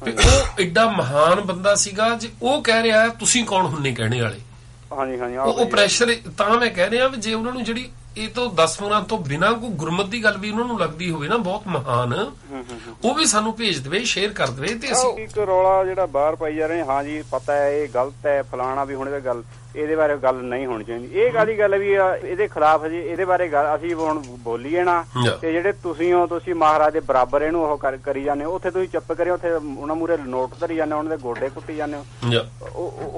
ਵੀ ਉਹ ਐਡਾ ਮਹਾਨ ਬੰਦਾ ਸੀਗਾ ਜੇ ਉਹ ਕਹਿ ਰਿਹਾ ਤੁਸੀਂ ਕੌਣ ਹੁੰਨੇ ਕਹਿਣੇ ਵਾਲੇ? ਹਾਂਜੀ ਹਾਂਜੀ ਉਹ ਪ੍ਰੈਸ਼ਰ ਤਾਂ ਮੈਂ ਕਹਿ ਰਿਹਾ ਵੀ ਜੇ ਉਹਨਾਂ ਨੂੰ ਜਿਹੜੀ ਇਹ ਤੋਂ 10 15 ਤੋਂ ਬਿਨਾਂ ਕੋਈ ਗੁਰਮਤ ਦੀ ਗੱਲ ਵੀ ਉਹਨਾਂ ਨੂੰ ਲੱਗਦੀ ਹੋਵੇ ਨਾ ਬਹੁਤ ਮਹਾਨ। ਉਹ ਵੀ ਸਾਨੂੰ ਭੇਜ ਦੇਵੇ ਸ਼ੇਅਰ ਕਰ ਦੇਵੇ ਤੇ ਅਸੀਂ ਇੱਕ ਰੌਲਾ ਜਿਹੜਾ ਬਾਹਰ ਪਾਈ ਜਾ ਰਹੇ ਹਾਂ ਜੀ ਪਤਾ ਹੈ ਇਹ ਗਲਤ ਹੈ ਫਲਾਣਾ ਵੀ ਹੁਣ ਇਹ ਗੱਲ ਇਹਦੇ ਬਾਰੇ ਗੱਲ ਨਹੀਂ ਹੋਣੀ ਚਾਹੀਦੀ। ਇਹ ਕਾਦੀ ਗੱਲ ਵੀ ਇਹਦੇ ਖਿਲਾਫ ਜੀ ਇਹਦੇ ਬਾਰੇ ਗੱਲ ਅਸੀਂ ਹੁਣ ਬੋਲੀਏ ਨਾ. ਤੇ ਜਿਹੜੇ ਤੁਸੀਂ ਹੋ ਤੁਸੀਂ ਮਹਾਰਾਜ ਦੇ ਬਰਾਬਰ ਇਹਨੂੰ ਉਹ ਕਰ- ਜਾਂਦੇ ਹੋ। ਉੱਥੇ ਤੁਸੀਂ ਚੁੱਪ ਕਰਿਓ ਉੱਥੇ ਉਹਨਾਂ ਮੂਰੇ ਨੋਟ ਧਰੀ ਜਾਂਦੇ ਉਹਨਾਂ ਦੇ ਗੋਡੇ ਕੁੱਟੀ ਜਾਂਦੇ ਹੋ।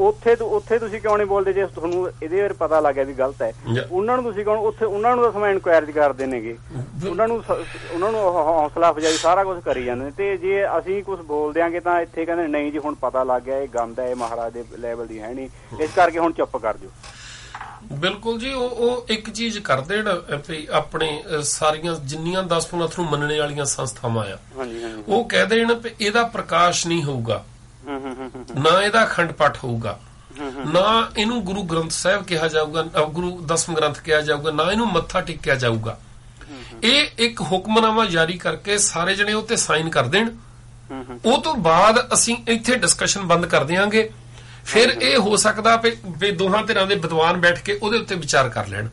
ਉੱਥੇ ਉੱਥੇ ਤੁਸੀਂ ਕਿਉਂ ਨਹੀਂ ਬੋਲਦੇ ਜੇ ਤੁਹਾਨੂੰ ਇਹਦੇ ਬਾਰੇ ਪਤਾ ਲੱਗ ਗਿਆ ਵੀ ਗਲਤ ਹੈ. ਉਹਨਾਂ ਨੂੰ ਤੁਸੀਂ ਕੌਣ ਉੱਥੇ ਉਹਨਾਂ ਨੂੰ ਤਾਂ ਸਮਾਂ ਇਨਕੁਆਇਰੀ ਕਰਦੇ ਨੇਗੇ। ਉਹਨਾਂ ਨੂੰ ਉਹਨਾਂ ਨੂੰ ਹੌਸਲਾ ਅਫਜਾਈ ਸਾਰਾ ਕੁਝ ਕਰੀ ਜਾਂਦੇ ਨੇ। ਤੇ ਜੇ ਅਸੀਂ ਕੁਝ ਬੋਲ ਦਿਆਂਗੇ ਤਾਂ ਇੱਥੇ ਕਹਿੰਦੇ ਨਹੀਂ ਜੀ ਹੁਣ ਪਤਾ ਲੱਗ ਗਿਆ ਇਹ ਗੰਦ ਹੈ ਇਹ ਮਹਾਰਾਜ ਦੇ ਲੈਵਲ ਦੀ ਹੈ ਨਹੀਂ। ਇਸ ਕਰਕੇ ਹੁਣ ਚੁੱਪ ਕਰ ਜਾਓ ਬਿਲਕੁਲ ਜੀ ਉਹ ਉਹ ਇੱਕ ਚੀਜ਼ ਕਰ ਦੇਣ ਵੀ ਆਪਣੇ ਸਾਰੀਆਂ ਜਿੰਨੀਆਂ 10 15 ਨੂੰ ਮੰਨਣੇ ਵਾਲੀਆਂ ਸੰਸਥਾਵਾਂ ਆ। ਉਹ ਕਹਿ ਦੇਣ ਵੀ ਇਹਦਾ ਪ੍ਰਕਾਸ਼ ਨਹੀਂ ਹੋਊਗਾ। ਨਾ ਇਹਦਾ ਅਖੰਡ ਪਾਠ ਹੋਊਗਾ ਨਾ ਇਹਨੂੰ ਗੁਰੂ ਗ੍ਰੰਥ ਸਾਹਿਬ ਕਿਹਾ ਜਾਊਗਾ ਅ, ਗੁਰੂ ਦਸਮ ਗ੍ਰੰਥ ਕਿਹਾ ਜਾਊਗਾ ਨਾ ਇਹਨੂੰ ਮੱਥਾ ਟੇਕਿਆ ਜਾਊਗਾ। ਇਹ ਇੱਕ ਹੁਕਮਨਾਮਾ ਜਾਰੀ ਕਰਕੇ ਸਾਰੇ ਜਣੇ ਉੱਤੇ ਸਾਈਨ ਕਰ ਦੇਣ। ਉਹ ਤੋਂ ਬਾਅਦ ਅਸੀਂ ਇੱਥੇ ਡਿਸਕਸ਼ਨ ਬੰਦ ਕਰ ਦਿਆਂਗੇ। ਫਿਰ ਇਹ ਹੋ ਸਕਦਾ ਵੀ ਦੋਹਾਂ ਧਿਰਾਂ ਦੇ ਵਿਦਵਾਨ ਬੈਠ ਕੇ ਉਹਦੇ ਉੱਤੇ ਵਿਚਾਰ ਕਰ ਲੈਣ।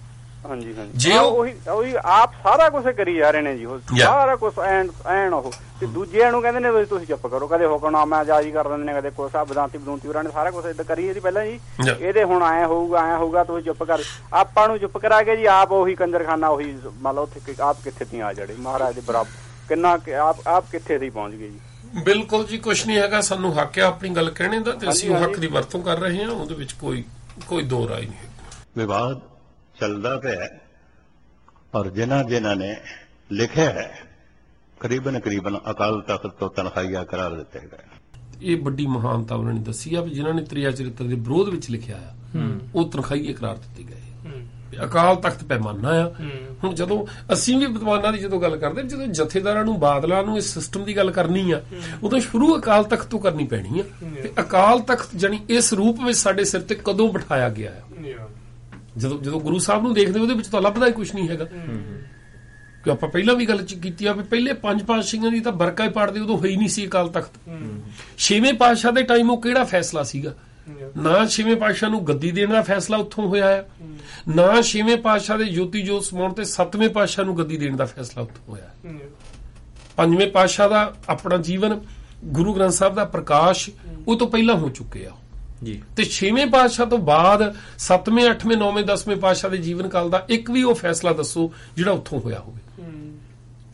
ਹਾਂਜੀ ਹਾਂਜੀ। ਜੇ ਉਹ- ਉਹੀ ਆਪ ਸਾਰਾ ਕੁਝ ਕਰੀ ਜਾ ਰਹੇ ਨੇ ਜੀ ਉਹ. ਸਾਰਾ ਕੁਝ ਐਨ ਐਨ ਉਹ। ਤੇ ਦੂਜਿਆਂ ਨੂੰ ਕਹਿੰਦੇ ਨੇ ਤੁਸੀਂ ਚੁੱਪ ਕਰੋ। ਕਦੇ ਹੁਕਮਨਾਮਾ ਜਾਰੀ ਕਰ ਦਿੰਦੇ ਨੇ ਕਦੇ ਕੋਈ ਸਾਹਿਬ ਬਦਾਂਤੀ ਬਦੂੰਤੀ ਉਹਨਾਂ ਨੇ ਸਾਰਾ ਕੁਝ ਇਦਾਂ ਕਰੀ ਜੀ ਪਹਿਲਾਂ ਜੀ. ਇਹਦੇ ਹੁਣ ਐ ਹੋਊਗਾ ਐ ਹੋਊਗਾ ਤੁਸੀਂ ਚੁੱਪ ਕਰ। ਆਪਾਂ ਨੂੰ ਚੁੱਪ ਕਰਾ ਕੇ ਜੀ ਆਪ ਉਹੀ ਕੰਜਰਖਾਨਾ ਉਹੀ ਮੰਨ ਲਓ ਉੱਥੇ ਆਪ ਕਿੱਥੇ ਤੀ ਆ ਜੜੇ ਮਹਾਰਾਜ ਦੇ ਬਰਾਬਰ ਕਿੰਨਾ ਆਪ ਆਪ ਕਿੱਥੇ ਦੀ ਪਹੁੰਚ ਗਏ ਜੀ। ਬਿਲਕੁਲ ਜੀ ਕੁਝ ਨਹੀਂ ਹੈਗਾ ਸਾਨੂੰ ਹੱਕ ਹੈ ਆਪਣੀ ਗੱਲ ਕਹਿਣੇ ਦਾ ਤੇ ਅਸੀਂ ਉਹ ਹੱਕ ਦੀ ਵਰਤੋਂ ਕਰ ਰਹੇ ਹਾਂ ਉਹਦੇ ਵਿੱਚ ਕੋਈ ਕੋਈ ਦੋ ਰਾਏ ਨਹੀਂ ਵਿਵਾਦ ਚੱਲਦਾ ਪਿਆ ਹੈ ਔਰ ਜਿਨ੍ਹਾਂ ਜਿਨ੍ਹਾਂ ਨੇ ਲਿਖਿਆ ਹੈ ਕਰੀਬਨ ਕਰੀਬਨ ਅਕਾਲ ਤਖਤ ਤੋਂ ਤਨਖਾਹੀਆ ਕਰਾਰ ਦਿੱਤੇ ਗਏ ਇਹ ਵੱਡੀ ਮਹਾਨਤਾ ਉਹਨਾਂ ਨੇ ਦੱਸੀ ਆ ਵੀ ਜਿਨ੍ਹਾਂ ਨੇ ਤ੍ਰਿਆ ਚਰਿੱਤਰ ਦੇ ਵਿਰੋਧ ਵਿੱਚ ਲਿਖਿਆ ਆ ਉਹ ਤਨਖਾਹੀਏ ਕਰਾਰ ਦਿੱਤੇ ਗਏ ਅਕਾਲ ਤਖਤ ਪੈਮਾਨਾ ਆ। ਹੁਣ ਜਦੋਂ ਅਸੀਂ ਵੀ ਵਿਦਵਾਨਾਂ ਦੀ ਜਦੋਂ ਗੱਲ ਕਰਦੇ ਜਦੋਂ ਜਥੇਦਾਰਾਂ ਨੂੰ ਬਾਦਲਾਂ ਨੂੰ ਇਸ ਸਿਸਟਮ ਦੀ ਗੱਲ ਕਰਨੀ ਆ ਉਦੋਂ ਸ਼ੁਰੂ ਅਕਾਲ ਤਖਤ ਤੋਂ ਕਰਨੀ ਪੈਣੀ ਆ। ਤੇ ਅਕਾਲ ਤਖਤ ਜਾਨੀ ਇਸ ਰੂਪ ਵਿੱਚ ਸਾਡੇ ਸਿਰ ਤੇ ਕਦੋਂ ਬਿਠਾਇਆ ਗਿਆ ਆ। ਜਦੋਂ ਜਦੋਂ ਗੁਰੂ ਸਾਹਿਬ ਨੂੰ ਦੇਖਦੇ ਉਹਦੇ ਵਿੱਚ ਤਾਂ ਲੱਭਦਾ ਹੀ ਕੁਝ ਨਹੀਂ ਹੈਗਾ। ਕਿ ਆਪਾਂ ਪਹਿਲਾਂ ਵੀ ਗੱਲ ਕੀਤੀ ਆ ਵੀ ਪਹਿਲੇ ਪੰਜ ਪਾਤਸ਼ਾਹੀਆਂ ਦੀ ਤਾਂ ਬਰਕਾ ਹੀ ਪਾੜਦੇ ਉਦੋਂ ਹੋਈ ਨਹੀਂ ਸੀ ਅਕਾਲ ਤਖਤ। ਛੇਵੇਂ ਪਾਤਸ਼ਾਹ ਦੇ ਟਾਈਮ ਉਹ ਕਿਹੜਾ ਫੈਸਲਾ ਸੀਗਾ? ਨਾ ਛੇਵੇਂ ਪਾਤਸ਼ਾਹ ਨੂੰ ਗੱਦੀ ਦੇਣ ਦਾ ਫੈਸਲਾ ਉੱਥੋਂ ਹੋਇਆ ਹੈ। ਨਾ ਛੇਵੇਂ ਪਾਤਸ਼ਾਹ ਦੇ ਜੋਤੀ ਜੋਤ ਸਮਾਉਣ ਤੇ ਸੱਤਵੇਂ ਪਾਤਸ਼ਾਹ ਨੂੰ ਗੱਦੀ ਦੇਣ ਦਾ ਫੈਸਲਾ ਉੱਥੋਂ ਹੋਇਆ ਪੰਜਵੇਂ ਪਾਤਸ਼ਾਹ ਦਾ ਆਪਣਾ ਜੀਵਨ ਗੁਰੂ ਗ੍ਰੰਥ ਸਾਹਿਬ ਦਾ ਪ੍ਰਕਾਸ਼ ਉਹ ਤੋਂ ਪਹਿਲਾਂ ਹੋ ਚੁੱਕੇ ਆ। ਜੀ। ਤੇ ਛੇਵੇਂ ਪਾਤਸ਼ਾਹ ਤੋਂ ਬਾਅਦ ਸੱਤਵੇਂ ਅੱਠਵੇਂ ਨੌਵੇਂ ਦਸਵੇਂ ਪਾਤਸ਼ਾਹ ਦੇ ਜੀਵਨ ਕਾਲ ਦਾ ਇੱਕ ਵੀ ਉਹ ਫੈਸਲਾ ਦੱਸੋ ਜਿਹੜਾ ਉੱਥੋਂ ਹੋਇਆ ਹੋਵੇ।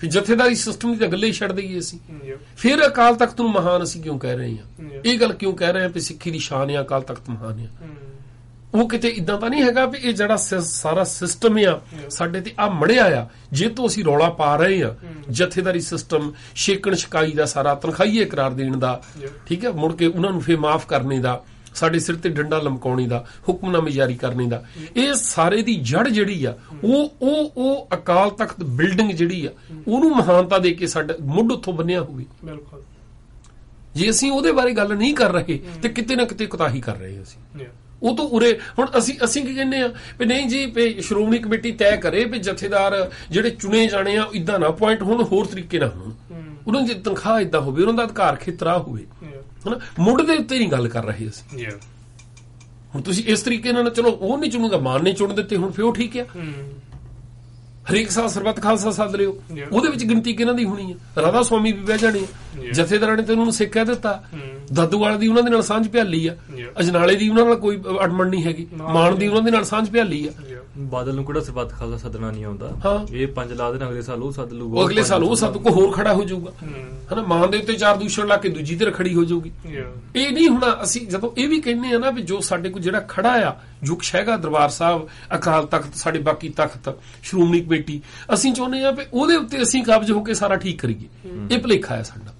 ਫਿਰ ਜਥੇਦਾਰੀ ਸਿਸਟਮ ਦੀ ਤਾਂ ਗੱਲੇ ਹੀ ਛੱਡ ਦਈਏ ਅਸੀਂ। ਫਿਰ ਅਕਾਲ ਤਖਤ ਨੂੰ ਮਹਾਨ ਅਸੀਂ ਕਿਉਂ ਕਹਿ ਰਹੇ ਹਾਂ? ਇਹ ਗੱਲ ਕਿਉਂ ਕਹਿ ਰਹੇ ਹਾਂ ਕਿ ਸਿੱਖੀ ਦੀ ਸ਼ਾਨ ਹੈ ਅਕਾਲ ਤਖਤ ਮਹਾਨ ਹੈ? ਉਹ ਕਿਤੇ ਇਦਾਂ ਤਾਂ ਨਹੀਂ ਹੈਗਾ ਵੀ ਇਹ ਜਿਹੜਾ ਸਾਰਾ ਸਿਸਟਮ ਆ ਸਾਡੇ ਤੇ ਆ ਮੜਿਆ ਆ। ਜੇ ਤੋਂ ਅਸੀਂ ਰੌਲਾ ਪਾ ਰਹੇ ਆ ਜਥੇਦਾਰੀ ਸਿਸਟਮ ਛੇਕਣ ਛਕਾਈ ਦਾ ਸਾਰਾ ਤਨਖਾਹੀਏ ਕਰਾਰ ਦੇਣ ਦਾ ਠੀਕ ਹੈ ਮੁੜ ਕੇ ਉਹਨਾਂ ਨੂੰ ਫੇਰ ਮਾਫ ਕਰਨੇ ਦਾ ਸਾਡੇ ਸਿਰ ਤੇ ਡੰਡਾ ਲਮਕਾਉਣੀ ਦਾ ਹੁਕਮਨਾਮੇ ਜਾਰੀ ਕਰਨੇ ਦਾ। ਇਹ ਸਾਰੇ ਦੀ ਜੜ ਜਿਹੜੀ ਆ ਉਹ ਉਹ ਉਹ ਅਕਾਲ ਤਖਤ ਬਿਲਡਿੰਗ ਜਿਹੜੀ ਆ ਉਹਨੂੰ ਮਹਾਨਤਾ ਦੇ ਕੇ ਸਾਡਾ ਮੁੱਢ ਉੱਥੋਂ ਬੰਨਿਆ ਹੋਵੇ। ਬਿਲਕੁਲ। ਜੇ ਅਸੀਂ ਉਹਦੇ ਬਾਰੇ ਗੱਲ ਨਹੀਂ ਕਰ ਰਹੇ ਤੇ ਕਿਤੇ ਨਾ ਕਿਤੇ ਕੁਤਾਹੀ ਕਰ ਰਹੇ ਅਸੀਂ. ਉਹ ਤੋਂ ਉਰੇ ਹੁਣ ਅਸੀਂ ਅਸੀਂ ਕੀ ਕਹਿੰਦੇ ਆ ਵੀ ਨਹੀਂ ਜੀ ਵੀ ਸ਼੍ਰੋਮਣੀ ਕਮੇਟੀ ਤੈਅ ਕਰੇ ਵੀ ਜਥੇਦਾਰ ਜਿਹੜੇ ਚੁਣੇ ਜਾਣੇ ਆ ਇਦਾਂ ਨਾ ਪੁਆਇੰਟ ਹੁਣ ਹੋਰ ਤਰੀਕੇ ਨਾਲ ਹੋਣ। ਉਹਨਾਂ ਦੀ ਤਨਖਾਹ ਇਦਾਂ ਹੋਵੇ ਉਹਨਾਂ ਦਾ ਅਧਿਕਾਰ ਖੇਤਰਾ ਹੋਵੇ. ਹਨਾ ਮੁੱਢ ਦੇ ਉੱਤੇ ਨਹੀਂ ਗੱਲ ਕਰ ਰਹੇ ਅਸੀਂ. ਹੁਣ ਤੁਸੀਂ ਇਸ ਤਰੀਕੇ ਨਾਲ ਚਲੋ ਉਹ ਨਹੀਂ ਚੁਣੂਗਾ ਮਾਨ ਨੇ ਚੁਣ ਦਿੱਤੇ ਹੁਣ ਫਿਰ ਉਹ ਠੀਕ ਆ ਹਰੇਕ ਸਾਲ ਸਰਬੱਤ ਖਾਲਸਾ ਸੱਦ ਲਿਓ. ਉਹਦੇ ਵਿੱਚ ਗਿਣਤੀ ਕਿਹਨਾਂ ਦੀ ਹੋਣੀ ਹੈ ਰਾਧਾ ਸਵਾਮੀ ਵੀ ਬਹਿ ਜਾਣੇ. ਜਥੇਦਾਰਾਂ ਨੇ ਤੇ ਉਹਨਾਂ ਨੂੰ ਸਿੱਖਿਆ ਦਿੱਤਾ ਹੂੰ ਦਾਦੂਵਾਲ ਦੀ ਉਹਨਾਂ ਦੇ ਨਾਲ ਸਾਂਝ ਪਿਆਲੀ ਆ. ਅਜਨਾਲੇ ਦੀ ਉਹਨਾਂ ਨਾਲ ਕੋਈ ਅਡਮਣ ਨਹੀਂ ਹੈਗੀ। ਮਾਨ ਦੀ ਉਹਨਾਂ ਦੇ ਨਾਲ ਸਾਂਝ ਪਿਆਲੀ ਆ. ਬਾਦਲ ਨੂੰ ਕਿਹੜਾ ਸਰਬੱਤ ਖਾਲਸਾ ਸੱਦਣਾ ਨਹੀਂ ਆਉਂਦਾ। ਇਹ ਪੰਜ ਲਾ ਦੇਣ ਅਗਲੇ ਸਾਲ ਉਹ ਸੱਦ ਲੂਗਾ ਉਹ ਅਗਲੇ ਸਾਲ ਉਹ ਸੱਤ ਕੋ ਹੋਰ ਖੜਾ ਹੋ ਜਾਊਗਾ। ਹਨਾ ਮਾਨ ਦੇ ਉੱਤੇ ਚਾਰ ਦੂਸ਼ਣ ਲਾ ਕੇ ਦੂਜੀ ਤੇ ਖੜੀ ਹੋ ਜਾਊਗੀ. ਇਹ ਨਹੀਂ ਹੋਣਾ ਅਸੀਂ ਜਦੋਂ ਇਹ ਵੀ ਕਹਿੰਦੇ ਆ ਨਾ ਵੀ ਜੋ ਸਾਡੇ ਕੋਲ ਜਿਹੜਾ ਖੜਾ ਆ ਯੁਗ ਸ਼ਹਿਗਾ ਦਰਬਾਰ ਸਾਹਿਬ ਅਕਾਲ ਤਖਤ ਸਾਡੇ ਬਾਕੀ ਤਖਤ ਸ਼੍ਰੋਮਣੀ ਕਮੇਟੀ ਅਸੀਂ ਚਾਹੁੰਦੇ ਆ ਵੀ ਉਹਦੇ ਉੱਤੇ ਅਸੀਂ ਕਬਜ਼ ਹੋ ਕੇ ਸਾਰਾ ਠੀਕ ਕਰੀਏ। ਇਹ ਭਲੇਖਾ ਹੈ ਸਾਡਾ.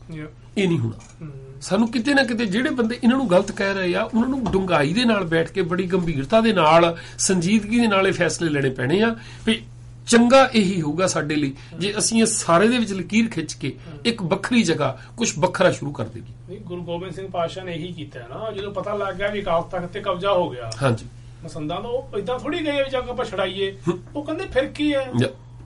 ਇਹ ਨਹੀਂ ਹੋਣਾ। ਸਾਨੂੰ ਕਿਤੇ ਨਾ ਕਿਤੇ ਜਿਹੜੇ ਬੰਦੇ ਇਹਨਾਂ ਨੂੰ ਗਲਤ ਕਹਿ ਰਹੇ ਆ ਉਹਨਾਂ ਨੂੰ ਡੁੰਗਾਈ ਦੇ ਨਾਲ ਬੈਠ ਕੇ ਬੜੀ ਗੰਭੀਰਤਾ ਦੇ ਨਾਲ ਸੰਜੀਦਗੀ ਦੇ ਨਾਲ ਇਹ ਫੈਸਲੇ ਲੈਣੇ ਪੈਣੇ ਆ ਵੀ ਚੰਗਾ ਇਹੀ ਹੋਊਗਾ ਸਾਡੇ ਲਈ। ਜੇ ਅਸੀਂ ਇਹ ਸਾਰੇ ਦੇ ਵਿੱਚ ਲਕੀਰ ਖਿੱਚ ਕੇ ਇੱਕ ਵੱਖਰੀ ਜਗ੍ਹਾ ਕੁਝ ਵੱਖਰਾ ਸ਼ੁਰੂ ਕਰ ਦੇਗੀ ਗੁਰੂ ਗੋਬਿੰਦ ਸਿੰਘ ਪਾਤਸ਼ਾਹ ਨੇ ਇਹੀ ਕੀਤਾ ਹੈ ਨਾ। ਜਦੋਂ ਪਤਾ ਲੱਗ ਗਿਆ ਵੀ ਅਕਾਲ ਤਖਤ ਤੇ ਕਬਜ਼ਾ ਹੋ ਗਿਆ ਹਾਂਜੀ। ਮਸੰਦਾਂ ਦਾ ਉਹ ਇਦਾਂ ਥੋੜੀ ਗਏ ਜਾ ਆਪਾਂ ਛੜਾਈਏ ਉਹ ਕਹਿੰਦੇ ਫਿਰ ਕੀ ਹੈ?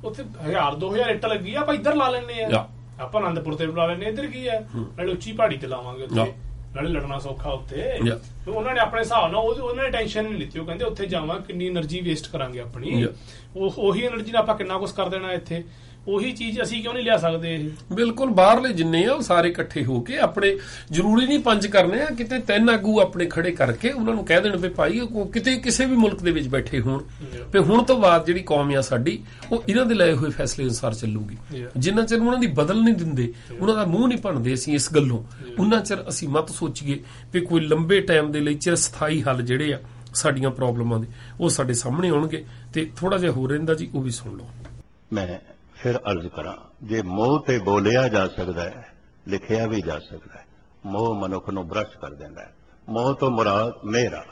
ਉੱਥੇ 1000 2000 ਇੱਟ ਲੱਗੀ ਆ ਆਪਾਂ ਇੱਧਰ ਲਾ ਲੈਣੇ ਆ। ਆਪਾਂ ਆਨੰਦਪੁਰ ਤੇ ਬੁਲਾ ਲੈਨੇ ਇੱਧਰ ਕੀ ਹੈ? ਨਾਲੇ ਉੱਚੀ ਪਹਾੜੀ ਤੇ ਲਾਵਾਂਗੇ ਉੱਥੇ। ਨਾਲੇ ਲੜਨਾ ਸੌਖਾ ਉੱਥੇ। ਤੇ ਉਹਨਾਂ ਨੇ ਆਪਣੇ ਹਿਸਾਬ ਨਾਲ ਉਹਨਾਂ ਨੇ ਟੈਨਸ਼ਨ ਨਹੀਂ ਲਿੱਤੀ। ਉਹ ਕਹਿੰਦੇ ਉੱਥੇ ਜਾਵਾਂ ਕਿੰਨੀ એનર્ਜੀ ਵੇਸਟ ਕਰਾਂਗੇ ਆਪਣੀ। ਉਹ ਉਹੀ એનર્ਜੀ ਨਾਲ ਆਪਾਂ ਕਿੰਨਾ ਕੁਝ ਕਰ ਦੇਣਾ ਇੱਥੇ। ਉਹੀ ਚੀਜ਼ ਅਸੀਂ ਕਿਉਂ ਨਹੀਂ ਲਿਆ ਸਕਦੇ ਇਹ? ਬਿਲਕੁਲ ਬਾਹਰਲੇ ਜਿੰਨੇ ਆ ਉਹ ਸਾਰੇ ਇਕੱਠੇ ਹੋ ਕੇ ਆਪਣੇ ਜ਼ਰੂਰੀ ਨਹੀਂ ਪੰਜ ਕਰਨੇ ਆ ਕਿਤੇ ਤਿੰਨ ਆਗੂ ਆਪਣੇ ਖੜੇ ਕਰਕੇ ਉਹਨਾਂ ਨੂੰ ਕਹਿ ਦੇਣ ਵੀ ਭਾਈ ਕਿਤੇ ਕਿਸੇ ਵੀ ਮੁਲਕ ਦੇ ਵਿੱਚ ਬੈਠੇ ਹੋਣ। ਵੀ ਹੁਣ ਤੋਂ ਬਾਅਦ ਜਿਹੜੀ ਕੌਮ ਆ ਸਾਡੀ ਉਹ ਇਹਨਾਂ ਦੇ ਲਏ ਹੋਏ ਫੈਸਲੇ ਅਨੁਸਾਰ ਚੱਲੂਗੀ. ਜਿੰਨਾ ਚਿਰ ਉਹਨਾਂ ਦੀ ਬਦਲ ਨਹੀਂ ਦਿੰਦੇ ਉਹਨਾਂ ਦਾ ਮੂੰਹ ਨਹੀਂ ਭੰਨਦੇ ਅਸੀਂ ਇਸ ਗੱਲੋਂ। ਉਹਨਾਂ ਚਿਰ ਅਸੀਂ ਮਤ ਸੋਚੀਏ ਵੀ ਕੋਈ ਲੰਬੇ ਟਾਈਮ ਦੇ ਲਈ ਚਿਰ ਸਥਾਈ ਹੱਲ ਜਿਹੜੇ ਆ ਸਾਡੀਆਂ ਪ੍ਰੋਬਲਮਾਂ ਦੇ ਉਹ ਸਾਡੇ ਸਾਹਮਣੇ ਆਉਣਗੇ ਤੇ ਥੋੜਾ ਜਿਹਾ ਹੋ ਰਹਿੰਦਾ ਜੀ ਉਹ ਵੀ ਸੁਣ ਲਓ। ਮੈਂ ਫਿਰ ਅਰਜ਼ ਕਰਾਂ ਜੇ ਮੋਹ ਤੇ ਬੋਲਿਆ ਜਾ ਸਕਦਾ ਹੈ ਲਿਖਿਆ ਵੀ ਜਾ ਸਕਦਾ ਹੈ ਮੋਹ ਮਨੁੱਖ ਨੂੰ ਭ੍ਰਸ਼ਟ ਕਰ ਦਿੰਦਾ ਹੈ। ਮੋਹ ਤੋਂ ਮੁਰਾਦ ਮੇਰਾ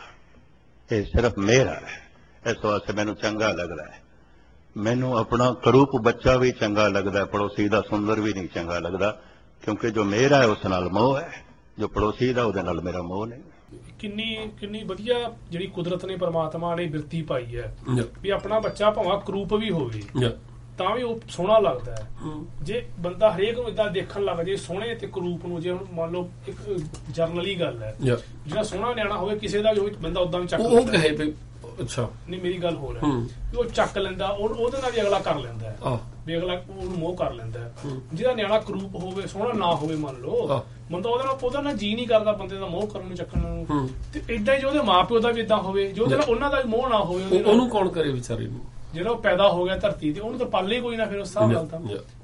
ਇਹ ਸਿਰਫ ਮੇਰਾ ਹੈ। ਇਸ ਵਾਸਤੇ ਮੈਨੂੰ ਚੰਗਾ ਲੱਗਦਾ ਹੈ। ਮੈਨੂੰ ਆਪਣਾ ਕਰੂਪ ਬੱਚਾ ਵੀ ਚੰਗਾ ਲੱਗਦਾ ਹੈ ਪੜੋਸੀ ਦਾ ਸੁੰਦਰ ਵੀ ਨਹੀਂ ਚੰਗਾ ਲੱਗਦਾ ਕਿਉਂਕਿ ਜੋ ਮੇਰਾ ਹੈ ਉਸ ਨਾਲ ਮੋਹ ਹੈ। ਜੋ ਪੜੋਸੀ ਦਾ ਉਹਦੇ ਨਾਲ ਮੇਰਾ ਮੋਹ ਨਹੀਂ। ਕਿੰਨੀ ਕਿੰਨੀ ਵਧੀਆ ਜਿਹੜੀ ਕੁਦਰਤ ਨੇ ਪਰਮਾਤਮਾ ਨੇ ਬਿਰਤੀ ਪਾਈ ਹੈ। ਵੀ ਆਪਣਾ ਬੱਚਾ ਭਾਵੇਂ ਕਰੂਪ ਵੀ ਹੋਵੇ ਤਾਂ ਵੀ ਉਹ ਸੋਹਣਾ ਲੱਗਦਾ ਹੈ। ਜੇ ਬੰਦਾ ਹਰੇਕ ਨੂੰ ਇਦਾਂ ਦੇਖਣ ਲੱਗ ਜੇ ਸੋਹਣੇ ਤੇ ਕਰੂਪ ਨੂੰ ਜੇ ਹੁਣ ਮੰਨ ਲਓ ਇੱਕ ਜਰਨਲੀ ਗੱਲ ਹੈ ਜਿਹੜਾ ਸੋਹਣਾ ਨਿਆਣਾ ਹੋਵੇ ਕਿਸੇ ਦਾ ਵੀ ਬੰਦਾ ਉਦਾਂ ਵੀ ਚੱਕ ਉਹ। ਕਹੇ ਵੀ ਅੱਛਾ ਨਹੀਂ ਮੇਰੀ ਗੱਲ ਹੋ ਰਿਹਾ ਹੂੰ। ਵੀ ਉਹ ਚੱਕ ਲੈਂਦਾ ਉਹ- ਉਹਦੇ ਨਾਲ ਵੀ ਅਗਲਾ ਕਰ ਲੈਂਦਾ ਹੈ ਵੀ ਅਗਲਾ ਉਹਨੂੰ ਮੋਹ ਕਰ ਲੈਂਦਾ ਹੈ ਜਿਹਦਾ ਨਿਆਣਾ ਕਰੂਪ ਹੋਵੇ ਸੋਹਣਾ ਨਾ ਹੋਵੇ ਮੰਨ ਲਓ। ਬੰਦਾ ਉਹਦੇ ਨਾਲ ਉਹਦਾ ਨਾਲ ਜੀ ਨਹੀਂ ਕਰਦਾ ਬੰਦੇ ਦਾ ਮੋਹ ਕਰਨ ਨੂੰ ਚੱਕਣ ਨੂੰ। ਤੇ ਇਦਾਂ ਹੀ ਜੇ ਉਹਦੇ ਮਾਪਿਓ ਦਾ ਵੀ ਇਦਾਂ ਹੋਵੇ ਜੋ ਉਹਦੇ ਨਾਲ ਉਹਨਾਂ ਦਾ ਵੀ ਮੋਹ ਨਾ ਹੋਵੇ ਉਹਨੂੰ ਕੌਣ ਕਰੇ ਵਿਚਾਰੇ ਨੂੰ ਜਿਹੜਾ ਉਹ ਪੈਦਾ ਹੋ ਗਿਆ ਧਰਤੀ ਤੇ ਉਹਨੂੰ ਤਾਂ ਪਾਲੇ ਕੋਈ ਨਾ ਫਿਰ ਉਸ ਹਿਸਾਬ ਨਾਲ ਤਾਂ.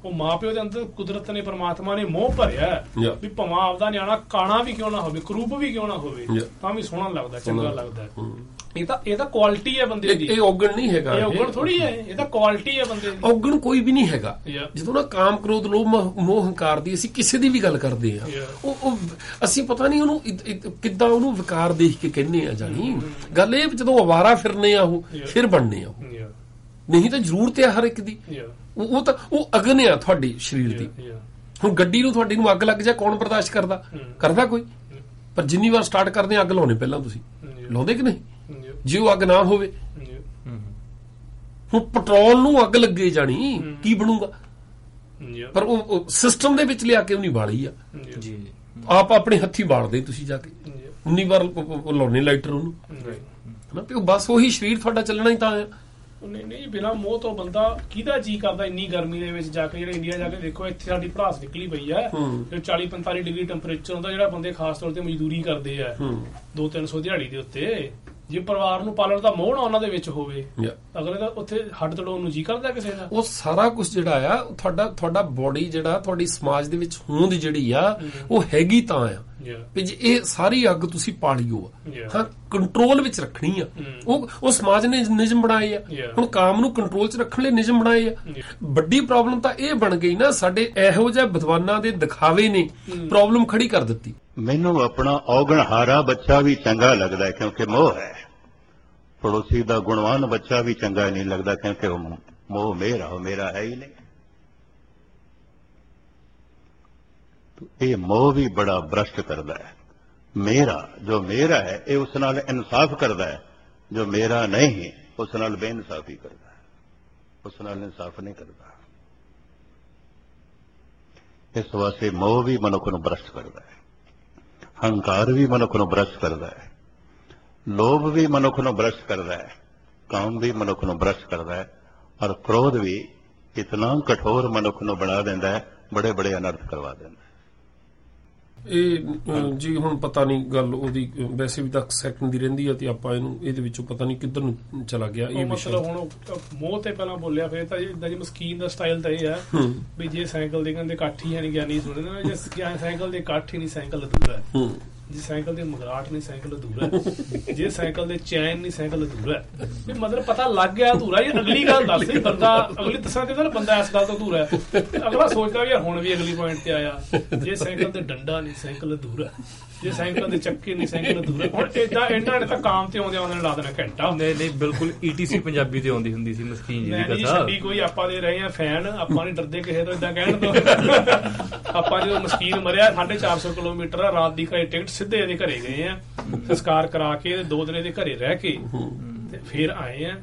ਉਹ ਮਾਪਿਓ ਦੇ ਅੰਦਰ ਕੁਦਰਤ ਨੇ ਪਰਮਾਤਮਾ ਨੇ ਮੋਹ ਭਰਿਆ. ਵੀ ਭਾਵੇਂ ਆਪਦਾ ਨਿਆਣਾ ਕਾਣਾ ਵੀ ਕਿਉਂ ਨਾ ਹੋਵੇ ਕਰੂਪ ਵੀ ਕਿਉਂ ਨਾ ਹੋਵੇ. ਤਾਂ ਵੀ ਸੋਹਣਾ ਲੱਗਦਾ ਚੰਗਾ। ਲੱਗਦਾ। ਇਹ ਤਾਂ ਇਹ ਤਾਂ ਕੁਆਲਿਟੀ ਹੈ ਬੰਦੇ ਦੀ। ਇਹ ਔਗਣ ਨਹੀਂ ਹੈਗਾ ਇਹ ਔਗਣ ਥੋੜੀ ਹੈ। ਇਹ ਤਾਂ ਕੁਆਲਿਟੀ ਹੈ ਬੰਦੇ ਦੀ। ਔਗਣ ਕੋਈ ਵੀ ਨਹੀਂ ਹੈਗਾ. ਜਦੋਂ ਨਾ ਕਾਮ ਕ੍ਰੋਧ ਲੋਭ ਮੋਹ ਹੰਕਾਰ ਦੀ ਅਸੀਂ ਕਿਸੇ ਦੀ ਵੀ ਗੱਲ ਕਰਦੇ ਆ. ਉਹ ਅਸੀਂ ਪਤਾ ਨਹੀਂ ਉਹਨੂੰ ਕਿੱਦਾਂ ਉਹਨੂੰ ਵਿਕਾਰ ਦੇਖ ਕੇ ਕਹਿੰਨੇ ਆ ਜਾਣੀ ਗੱਲ ਇਹ ਜਦੋਂ ਅਵਾਰਾ ਫਿਰਨੇ ਆ ਉਹ. ਫਿਰ ਬਣਨੇ ਆ ਨਹੀਂ ਤਾਂ ਜ਼ਰੂਰਤ ਹੈ ਹਰ ਇੱਕ ਦੀ। ਉਹ ਉਹ ਤਾਂ ਉਹ ਅਗਨ ਆ ਤੁਹਾਡੀ ਸਰੀਰ ਦੀ. ਹੁਣ ਗੱਡੀ ਨੂੰ ਤੁਹਾਡੀ ਨੂੰ ਅੱਗ ਲੱਗ ਜਾ ਕੌਣ ਬਰਦਾਸ਼ਤ ਕਰਦਾ? ਕਰਦਾ ਕੋਈ? ਪਰ ਜਿੰਨੀ ਵਾਰ ਸਟਾਰਟ ਕਰਦੇ ਆ ਅੱਗ ਲਾਉਣੇ ਪਹਿਲਾਂ ਤੁਸੀਂ. ਲਾਉਂਦੇ ਕਿ ਨਹੀਂ? ਜੇ ਉਹ ਅੱਗ ਨਾ ਹੋਵੇ। ਹੁਣ ਪੈਟਰੋਲ ਨੂੰ ਅੱਗ ਲੱਗੇ ਜਾਣੀ ਕੀ ਬਣੂਗਾ? ਪਰ ਉਹ ਸਿਸਟਮ ਦੇ ਵਿੱਚ ਲਿਆ ਕੇ ਉਹ ਨਹੀਂ ਬਾਲੀ ਆ। ਜੀ। ਆਪ ਆਪਣੇ ਹੱਥੀ ਬਾਲਦੇ ਤੁਸੀਂ ਜਾ ਕੇ। yeah, 19 ਵਾਰ ਲਾਉਣੇ ਲਾਈਟਰ ਉਹਨੂੰ. ਹਨਾ? ਵੀ ਉਹ ਬਸ ਉਹੀ ਸਰੀਰ ਤੁਹਾਡਾ ਚੱਲਣਾ ਹੀ ਤਾਂ ਆ। ਨਹੀਂ ਨਹੀਂ ਬਿਨਾ ਮੋਹ ਤੋਂ ਬੰਦਾ ਕਿਹਦਾ ਜੀ ਕਰਦਾ ਇੰਨੀ ਗਰਮੀ ਦੇ ਵਿੱਚ ਜਾ ਕੇ? ਜਿਹੜਾ ਇੰਡੀਆ ਜਾ ਕੇ ਦੇਖੋ ਇੱਥੇ ਸਾਡੀ ਭੜਾਸ ਨਿਕਲੀ ਪਈ ਹੈ। ਤੇ 40 45 ਡਿਗਰੀ ਟੈਂਪਰੇਚਰ ਹੁੰਦਾ ਜਿਹੜਾ ਬੰਦੇ ਖਾਸ ਤੌਰ ਤੇ ਮਜ਼ਦੂਰੀ ਕਰਦੇ ਆ। ਹੂੰ। 2-300 ਦਿਹਾੜੀ ਦੇ ਉੱਤੇ। ਜੇ ਪਰਿਵਾਰ ਨੂੰ ਪਾਲਣ ਦਾ ਮੋਹ ਨਾ ਉਹਨਾਂ ਦੇ ਵਿੱਚ ਹੋਵੇ ਅਗਲੇ ਦਾ ਉੱਥੇ ਹੱਡ ਤੜਾਉਣ ਨੂੰ ਜੀ ਕਰਦਾ ਕਿਸੇ ਦਾ ਉਹ ਸਾਰਾ ਕੁਝ ਜਿਹੜਾ ਆ ਤੁਹਾਡਾ ਤੁਹਾਡਾ ਬੋਡੀ ਜਿਹੜਾ ਤੁਹਾਡੀ ਸਮਾਜ ਦੇ ਵਿੱਚ ਹੋਂਦ ਜਿਹੜੀ ਆ ਉਹ ਹੈਗੀ ਤਾਂ ਆ. ਵੀ ਜੇ ਇਹ ਸਾਰੀ ਅੱਗ ਤੁਸੀਂ ਪਾਲਿਓ. ਹਾਂ ਕੰਟਰੋਲ ਵਿੱਚ ਰੱਖਣੀ ਆ ਹਮ। ਉਹ ਉਹ ਸਮਾਜ ਨੇ ਨਿਯਮ ਬਣਾਏ ਆ. ਹੁਣ ਕਾਮ ਨੂੰ ਕੰਟਰੋਲ 'ਚ ਰੱਖਣ ਲਈ ਨਿਯਮ ਬਣਾਏ ਆ. ਵੱਡੀ ਪ੍ਰੋਬਲਮ ਤਾਂ ਇਹ ਬਣ ਗਈ ਨਾ ਸਾਡੇ ਇਹੋ ਜਿਹੇ ਵਿਦਵਾਨਾਂ ਦੇ ਦਿਖਾਵੇ ਨੇ ਪ੍ਰੋਬਲਮ ਖੜੀ ਕਰ ਦਿੱਤੀ ਮੈਨੂੰ ਆਪਣਾ ਔਗਣਹਾਰਾ ਬੱਚਾ ਵੀ ਚੰਗਾ ਲੱਗਦਾ ਕਿਉਂਕਿ ਮੋਹ ਹੈ ਪੜੋਸੀ ਦਾ ਗੁਣਵਾਨ ਬੱਚਾ ਵੀ ਚੰਗਾ ਨਹੀਂ ਲੱਗਦਾ ਕਿਉਂਕਿ ਉਹ ਮੋਹ ਮੇਰਾ ਉਹ ਮੇਰਾ ਹੈ ਹੀ ਨਹੀਂ ਇਹ ਮੋਹ ਵੀ ਬੜਾ ਭ੍ਰਸ਼ਟ ਕਰਦਾ ਹੈ ਮੇਰਾ ਜੋ ਮੇਰਾ ਹੈ ਇਹ ਉਸ ਨਾਲ ਇਨਸਾਫ ਕਰਦਾ ਹੈ ਜੋ ਮੇਰਾ ਨਹੀਂ ਉਸ ਨਾਲ ਬੇਇਨਸਾਫੀ ਕਰਦਾ ਹੈ ਉਸ ਨਾਲ ਇਨਸਾਫ ਨਹੀਂ ਕਰਦਾ ਇਸ ਵਾਸਤੇ ਮੋਹ ਵੀ ਮਨੁੱਖ ਨੂੰ ਭ੍ਰਸ਼ਟ ਕਰਦਾ ਹੈ ਹੰਕਾਰ ਵੀ ਮਨੁੱਖ ਨੂੰ ਭ੍ਰਸ਼ਟ ਕਰਦਾ ਹੈ ਲੋਭ ਵੀ ਮਨੁੱਖ ਨੂੰ ਭ੍ਰਸ਼ਟ ਕਰਦਾ ਹੈ ਕਾਮ ਵੀ ਮਨੁੱਖ ਨੂੰ ਭ੍ਰਸ਼ਟ ਕਰਦਾ ਹੈ ਔਰ ਕ੍ਰੋਧ ਵੀ ਇਤਨਾ ਕਠੋਰ ਮਨੁੱਖ ਨੂੰ ਬਣਾ ਦਿੰਦਾ ਹੈ ਬੜੇ ਬੜੇ ਅਨਰਥ ਕਰਵਾ ਦਿੰਦਾ ਹੈ। ਇਹ ਜੀ ਹੁਣ ਪਤਾ ਨਹੀਂ ਗੱਲ ਉਹਦੀ ਵੈਸੇ ਵੀ ਤਾਂ ਸੈਕਿੰਡ ਦੀ ਰਹਿੰਦੀ ਆ ਤੇ ਆਪਾਂ ਇਹਨੂੰ ਇਹਦੇ ਵਿੱਚੋਂ ਪਤਾ ਨਹੀਂ ਕਿੱਧਰ ਨੂੰ ਚਲਾ ਗਿਆ ਇਹ ਮਤਲਬ ਵਿਸ਼ਾ। ਹੁਣ ਉਹ ਮੋਹ ਤੇ ਪਹਿਲਾਂ ਬੋਲਿਆ ਫਿਰ ਤਾਂ ਇਦਾਂ ਜੀ ਮਸਕੀਨ ਦਾ ਸਟਾਈਲ ਤਾਂ ਇਹ ਆ ਵੀ ਜੇ ਸਾਈਕਲ ਦੇ ਕਹਿੰਦੇ ਇਕੱਠ ਹੀ ਹੈ ਨਹੀਂ ਗਿਆਨੀ ਸੁਣਦੇ ਨਾ ਜੇ ਸਾਈਕਲ ਦੇ ਇਕੱਠ ਹੀ ਨਹੀਂ ਸਾਈਕਲ ਅਧੂਰਾ ਹੈ। ਹੂੰ। ਜੇ ਸਾਈਕਲ ਦੇ ਮਗਰਾਟ ਨਹੀਂ, ਸਾਈਕਲ ਅਧੂਰਾ ਹੈ। ਜੇ ਸਾਈਕਲ ਦੇ ਚੈਨ ਨਹੀਂ, ਸਾਈਕਲ ਅਧੂਰਾ ਹੈ। ਵੀ ਮਤਲਬ ਪਤਾ ਲੱਗ ਗਿਆ ਅਧੂਰਾ, ਇਹ ਅਗਲੀ ਗੱਲ ਦੱਸ ਵੀ ਬੰਦਾ ਅਗਲੀ ਦੱਸਣਾ ਤੇ ਬੰਦਾ ਇਸ ਗੱਲ ਤੋਂ ਅਧੂਰਾ ਹੈ। ਅਗਲਾ ਸੋਚਦਾ ਵੀ ਹੁਣ ਵੀ ਅਗਲੀ ਪੁਆਇੰਟ ਤੇ ਆਇਆ। ਜੇ ਸਾਈਕਲ ਤੇ ਡੰਡਾ ਨਹੀਂ, ਸਾਈਕਲ ਅਧੂਰਾ ਜੇ ਸਾਈਕਲ ਦੇ ਚੱਕੇ ਨਹੀਂ ਸਾਈਕਲ ਹੈ। ਹੁਣ ਏਦਾਂ ਇਹਨਾਂ ਨੇ ਤਾਂ ਕਾਮ ਤੇ ਆਉਂਦੇ ਆਉਂਦੇ ਲਾ ਦੇਣਾ ਘੰਟਾ। ਨਹੀਂ ਨਹੀਂ ਬਿਲਕੁਲ ਈਟੀਸੀ ਪੰਜਾਬੀ ਤੇ ਆਉਂਦੀ ਹੁੰਦੀ ਸੀ ਮਸਕੀਨ ਜੀ ਦੀ ਨਹੀਂ ਕਥਾ। ਛੱਡੀ ਕੋਈ ਆਪਾਂ ਦੇ ਰਹੇ ਆ ਫੈਨ ਆਪਾਂ ਨਹੀਂ ਡਰਦੇ ਕਿਸੇ ਤੋਂ ਇਦਾਂ ਕਹਿਣ ਤੋਂ। ਆਪਾਂ ਜਦੋਂ ਮਸਕੀਨ ਮਰਿਆ 450 ਕਿਲੋਮੀਟਰ ਆ ਰਾਤ ਦੀ ਘਰੇ ਟਿਕਟ ਸਿੱਧੇ ਇਹਦੇ ਘਰੇ ਗਏ ਆ। ਸੰਸਕਾਰ ਕਰਾ ਕੇ ਦੋ ਦਿਨ ਇਹਦੇ ਘਰੇ ਰਹਿ ਕੇ ਤੇ ਫਿਰ ਆਏ ਆ।